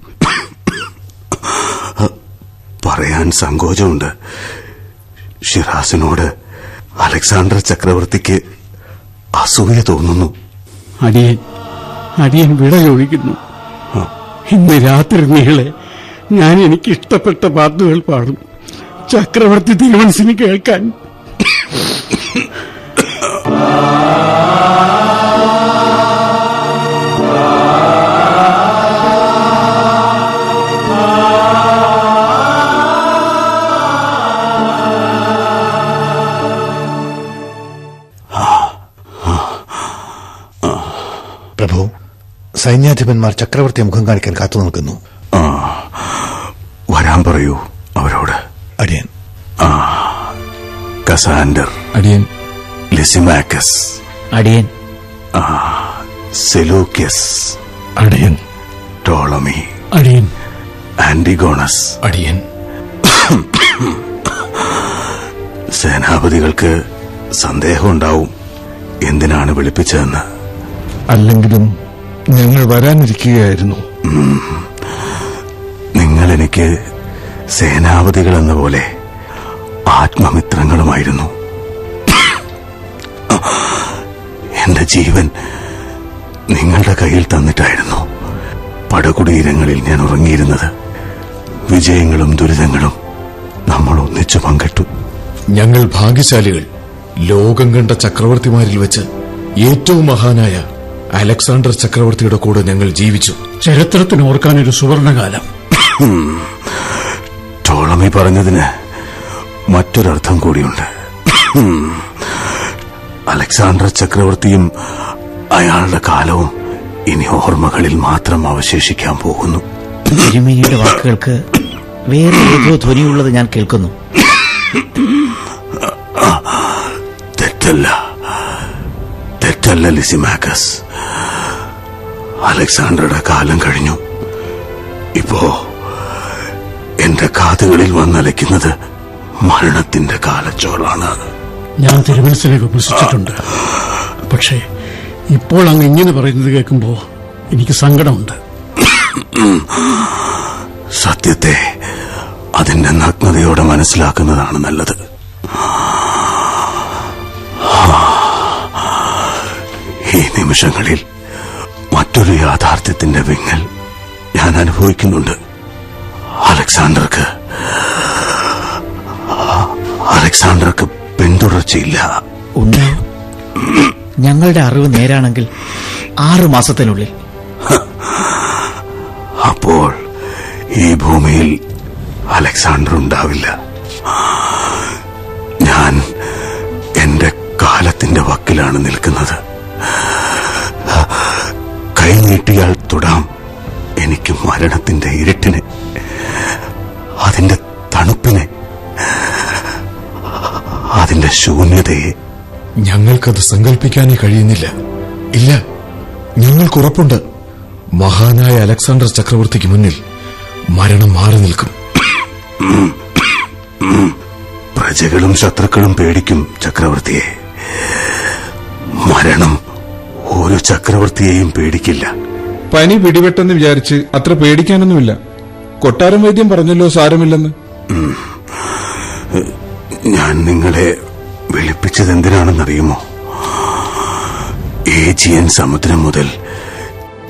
പറയാൻ സങ്കോചമുണ്ട്. ഷിറാസിനോട് അലക്സാണ്ടർ ചക്രവർത്തിക്ക് അസൂയ തോന്നുന്നു. അടിയൻ അടിയൻ വിട ചോദിക്കുന്നു ഇന്ന് രാത്രി നീളെ ഞാൻ എനിക്ക് ഇഷ്ടപ്പെട്ട പാട്ടുകൾ പാടും. ചക്രവർത്തി തിരുവൻസിന് കേൾക്കാൻ. സൈന്യാധിപന്മാർ ചക്രവർത്തിയെ മുഖം കാണിക്കാൻ കാത്തു നിൽക്കുന്നു. ആ വരാൻ പറയൂ അവരോട്. അടിയൻ. കസാൻഡർ അടിയൻ. ലിസിമാക്കസ്. അടിയൻ. സെലൂക്യസ്. അടിയൻ. ടോളമി. അടിയൻ. ആന്റിഗോണസ്. അടിയൻ. സേനാപതികൾക്ക് സന്ദേഹമുണ്ടാവും. എന്തിനാണ് വിളിപ്പിച്ചതെന്ന്? അല്ലെങ്കിലും ഞങ്ങൾ വരാനിരിക്കുകയായിരുന്നു. നിങ്ങൾ എനിക്ക് സേനാപതികൾ എന്ന പോലെ ആത്മമിത്രങ്ങളുമായിരുന്നു. എന്റെ ജീവൻ നിങ്ങളുടെ കയ്യിൽ തന്നിട്ടായിരുന്നു. പടകുടീരങ്ങളിൽ ഞാൻ ഉറങ്ങിയിരുന്നത്. വിജയങ്ങളും ദുരിതങ്ങളും നമ്മൾ ഒന്നിച്ചു പങ്കിട്ടു. ഞങ്ങൾ ഭാഗ്യശാലികൾ ലോകം കണ്ട ചക്രവർത്തിമാരിൽ വെച്ച് ഏറ്റവും മഹാനായ അലക്സാണ്ടർ ചക്രവർത്തിയുടെ കൂടെ ഞങ്ങൾ ജീവിച്ചു. ചരിത്രത്തിന് ഓർക്കാൻ ഒരു സുവർണകാലം ടോളമി പറഞ്ഞതിന് മറ്റൊരർത്ഥം കൂടിയുണ്ട്. അലക്സാണ്ടർ ചക്രവർത്തിയും അയാളുടെ കാലവും ഇനി ഓർമ്മകളിൽ മാത്രം അവശേഷിക്കാൻ പോകുന്നു. തിരുമേനിയുടെ വാക്കുകൾക്ക് വേറെ ഏതോ ധ്വനിയുള്ളത് ഞാൻ കേൾക്കുന്നു. തെറ്റല്ല. തെറ്റല്ല ലിസിമാക്കസ് അലക്സാണ്ടറുടെ കാലം കഴിഞ്ഞു. ഇപ്പോ എന്റെ കാതുകളിൽ വന്നലയ്ക്കുന്നത് മരണത്തിന്റെ കാലച്ചോളാണ് ഞാൻ തിരുമനസിലേക്ക് ഉപസിച്ചിട്ടുണ്ട്. പക്ഷേ ഇപ്പോൾ അങ്ങ് ഇങ്ങനെ പറയുന്നത് കേൾക്കുമ്പോ എനിക്ക് സങ്കടമുണ്ട്. സത്യത്തെ അതിന്റെ നഗ്നതയോടെ മനസ്സിലാക്കുന്നതാണ് നല്ലത്. ഈ നിമിഷങ്ങളിൽ മറ്റൊരു യാഥാർത്ഥ്യത്തിന്റെ വിങ്ങൽ ഞാൻ അനുഭവിക്കുന്നുണ്ട്. അലക്സാണ്ടർക്ക്. അലക്സാണ്ടർക്ക് പിന്തുടർച്ചയില്ല. ഞങ്ങളുടെ അറിവ് നേരാണെങ്കിൽ ആറു മാസത്തിനുള്ളിൽ. അപ്പോൾ ഈ ഭൂമിയിൽ അലക്സാണ്ടർ ഉണ്ടാവില്ല. ഞാൻ എന്റെ കാലത്തിന്റെ വക്കിലാണ് നിൽക്കുന്നത്. കൈ നീട്ടിയാൽ തൊടാം. എനിക്ക് മരണത്തിന്റെ ഇരുട്ടിനെ അതിന്റെ തണുപ്പിനെ അതിന്റെ ശൂന്യതയെ. ഞങ്ങൾക്കത് സങ്കല്പിക്കാനേ കഴിയുന്നില്ല. ഇല്ല ഞങ്ങൾക്ക് ഉറപ്പുണ്ട്. മഹാനായ അലക്സാണ്ടർ ചക്രവർത്തിക്ക് മുന്നിൽ മരണം മാറി നിൽക്കും. പ്രജകളും ശത്രുക്കളും പേടിക്കും ചക്രവർത്തിയെ. മരണം ഒരു ചക്രവർത്തിയെയും പേടിക്കില്ല. പനി പിടിപെട്ടെന്ന് വിചാരിച്ച് അത്ര പേടിക്കാനൊന്നുമില്ല. കൊട്ടാരം വൈദ്യം പറഞ്ഞല്ലോ സാരമില്ലെന്ന്. ഞാൻ നിങ്ങളെ വിളിപ്പിച്ചത് എന്തിനാണെന്നറിയുമോ ഏജിയൻ സമുദ്രം മുതൽ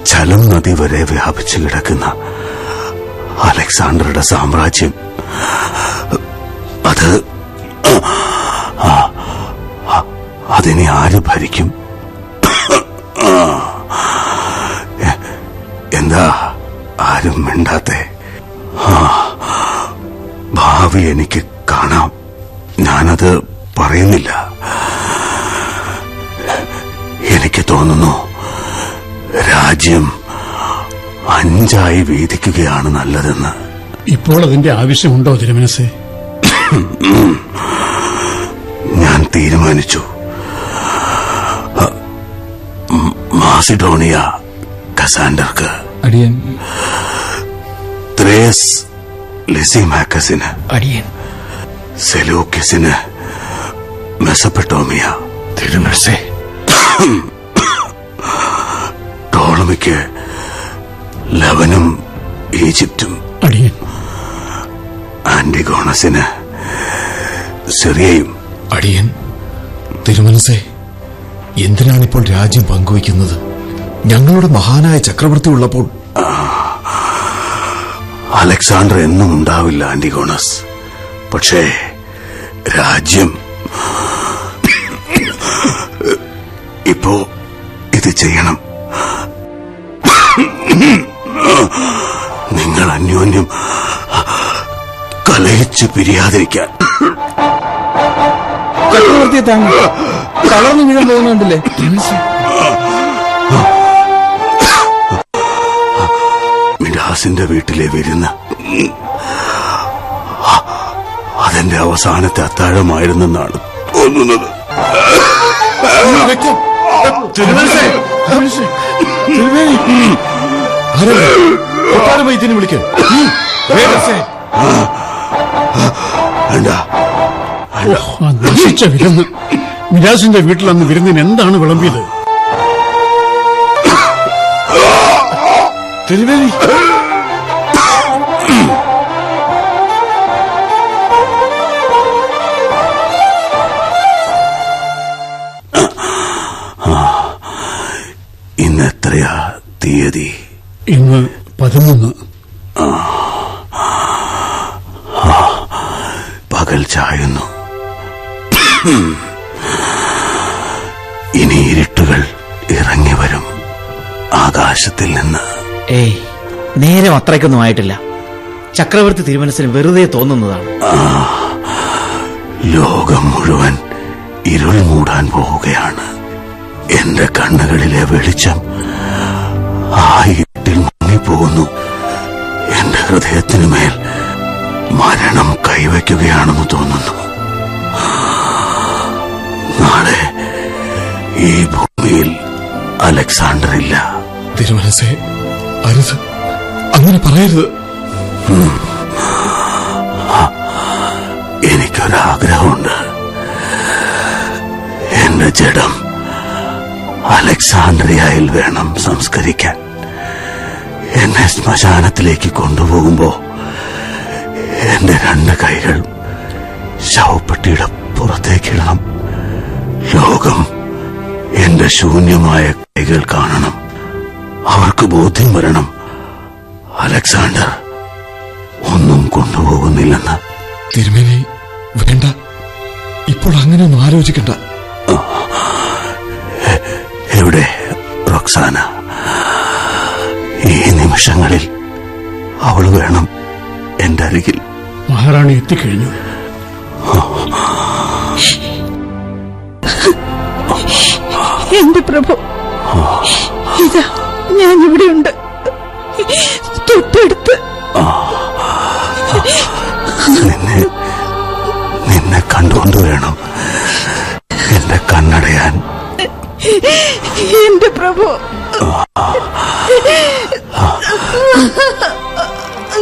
ചലം നദി വരെ വ്യാപിച്ചു കിടക്കുന്ന അലക്സാണ്ടറുടെ സാമ്രാജ്യം. അത് അതിനെ ആര് ഭരിക്കും? എന്താ ആരും മിണ്ടാത്തെ? ഭാവി എനിക്ക് കാണാം. ഞാനത് പറയുന്നില്ല. എനിക്ക് തോന്നുന്നു രാജ്യം അഞ്ചായി വീതിക്കുകയാണ് നല്ലതെന്ന്. ഇപ്പോൾ അതിന്റെ ആവശ്യമുണ്ടോ തിരുമനസേ? ഞാൻ തീരുമാനിച്ചു. മാസിഡോണിയ കസാൻഡർക്ക്. അടിയൻ. ത്രേസ് ലിസിമാക്കസിന്. അടിയൻ. സെലൂക്കിസിന് മെസപ്പട്ടോമിയ തിരുമനസേ ടോളമിക്ക് ലവനും ഈജിപ്തും. അടിയൻ. ആന്റിഗോണസിന് സിറിയയും. അടിയൻ. തിരുമനസേ എന്തിനാണിപ്പോൾ രാജ്യം പങ്കുവയ്ക്കുന്നത്? ഞങ്ങളുടെ മഹാനായ ചക്രവർത്തി ഉള്ളപ്പോൾ. അലക്സാണ്ടർ എന്നും ഉണ്ടാവില്ല ആന്റിഗോണസ്. പക്ഷേ രാജ്യം ഇപ്പോ ഇത് ചെയ്യണം. നിങ്ങൾ അന്യോന്യം കലഹിച്ചു പിരിയാതിരിക്കാൻ. ചക്രവർത്തി താങ്കൾ തളർന്നു വീഴാൻ പോകുന്നുണ്ടല്ലേ മിഡാസിന്റെ വീട്ടിലെ വിരുന്ന്. അതെന്റെ അവസാനത്തെ അത്താഴമായിരുന്നെന്നാണ് തോന്നുന്നത്. വിളിക്കാൻ വേണ്ട ഓ, ആ നശിച്ച വിരുന്ന് മിരാസിന്റെ വീട്ടിൽ അന്ന് വിരുന്നിന് എന്താണ് വിളമ്പിയത്? തിരുവേലി. ഇന്ന് എത്രയാ തീയതി? ഇന്ന് പതിമൂന്ന് പകൽ ചായുന്നു. ഇനി ഇരുട്ടുകൾ ഇറങ്ങി വരും. ആകാശത്തിൽ നിന്ന്. ഏയ് നേരം അത്രയ്ക്കൊന്നും ആയിട്ടില്ല. ചക്രവർത്തി തിരുമനസിന് വെറുതെ തോന്നുന്നതാണ്. ലോകം മുഴുവൻ ഇരുൾ മൂടാൻ പോവുകയാണ്. എന്റെ കണ്ണുകളിലെ വെളിച്ചം ആ ഇരുട്ടിൽ മുങ്ങിപ്പോകുന്നു. എന്റെ ഹൃദയത്തിനു മേൽ മരണം കൈവയ്ക്കുകയാണെന്ന് തോന്നുന്നു. ഈ ഭൂമിയിൽ അലക്സാണ്ടർ ഇല്ല. തിരുമനസേ അരുത്. അങ്ങനെ പറയരുത്. എനിക്കൊരാഗ്രഹമുണ്ട്. എന്റെ ജഡം അലക്സാണ്ട്രിയയിൽ വേണം സംസ്കരിക്കാൻ. എന്നെ ശ്മശാനത്തിലേക്ക് കൊണ്ടുപോകുമ്പോ എന്റെ രണ്ട് കൈകൾ ശവപ്പെട്ടിയുടെ പുറത്തേക്കിടണം ലോകം എന്റെ ശൂന്യമായ കൈകൾ കാണണം. അവർക്ക് ബോധ്യം വരണം. അലക്സാണ്ടർ ഒന്നും കൊണ്ടുപോകുന്നില്ലെന്ന്. തിരുമേനി വേണ്ട ഇപ്പോൾ അങ്ങനെ ഒന്നും ആലോചിക്കണ്ട എവിടെ റൊക്സാന? ഈ നിമിഷങ്ങളിൽ അവൾ വേണം എന്റെ അരികിൽ. മഹാറാണി എത്തിക്കഴിഞ്ഞു. എന്റെ പ്രഭു? ഇതാ ഞാൻ ഇവിടെയുണ്ട് തൊട്ടടുത്ത്. നിന്നെ നിന്നെ കണ്ടുകൊണ്ടുവരണം എന്റെ കണ്ണടയാൻ. എന്റെ പ്രഭു.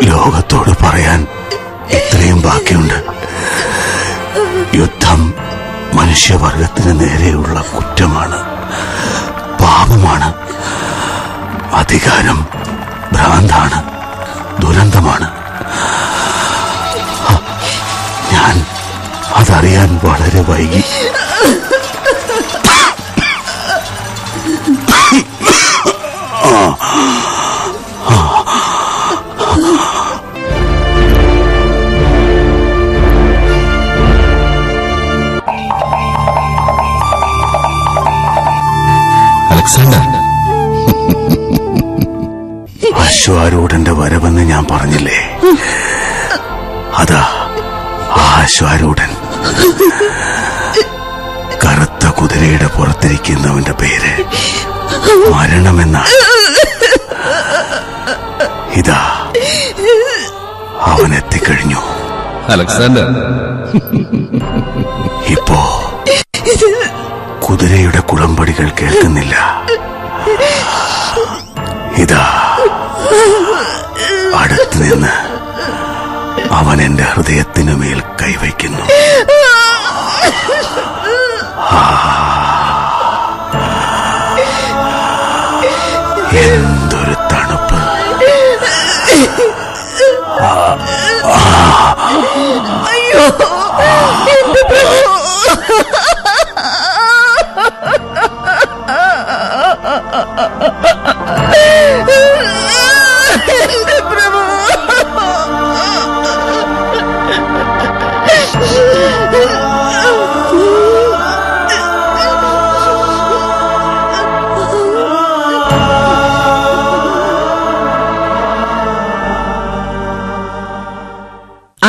ലോകത്തോട് പറയാൻ ഇത്രയും ബാക്കിയുണ്ട്. യുദ്ധം മനുഷ്യവർഗത്തിന് നേരെയുള്ള കുറ്റമാണ്. പാപമാണ്. അധികാരം ഭ്രാന്താണ്. ദുരന്തമാണ്. ഞാൻ അതറിയാൻ വളരെ വൈകി. അശ്വാരൂഢന്റെ വരവെന്ന് ഞാൻ പറഞ്ഞില്ലേ? അതാ ആശ്വാരൂഢൻ കറുത്ത കുതിരയുടെ പുറത്തിരിക്കുന്നവന്റെ പേര് മരണമെന്നാണ് ഇതാ അവൻ എത്തിക്കഴിഞ്ഞു. അലക്സാണ്ടർ. ഇപ്പോ കുതിരയുടെ കുളമ്പടികൾ കേൾക്കുന്നില്ല. അവൻ എന്റെ ഹൃദയത്തിനു മേൽ കൈവയ്ക്കുന്നു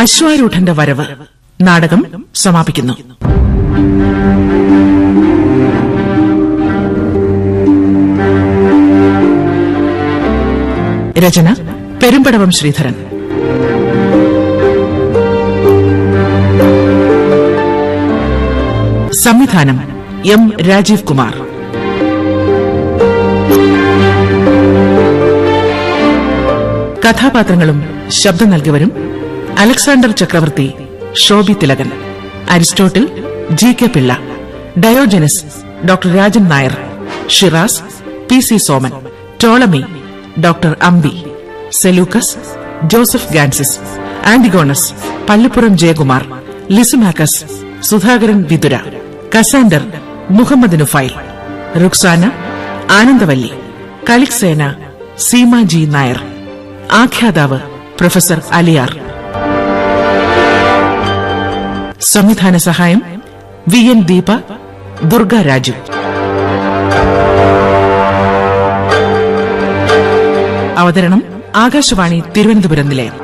അശ്വാരൂഢന്റെ വരവ് നാടകം സമാപിക്കുന്നു. രചന പെരുമ്പടവം ശ്രീധരൻ. സംവിധാനം എം രാജീവ് കുമാർ. കഥാപാത്രങ്ങളും ശബ്ദം നൽകിയവരും അലക്സാണ്ടർ ചക്രവർത്തി Shobi Thilakan Aristotle G K Pillai Diogenes doctor Rajan Nair Shiraz P C Soman Ptolemy doctor Ambi Seleucus Joseph ഗാൻസിസ് Antigonus Pallippuram Jayakumar Lysimachus Sudhakaran Vithura Cassander Muhammad Nufail Roxana Anandavalli Callixena Seemaji Nair ആഖ്യാതാവ് professor Aliyar സംവിധാന സഹായം V N Deepa Durga Raju. അവതരണം ആകാശവാണി തിരുവനന്തപുരം നിലയം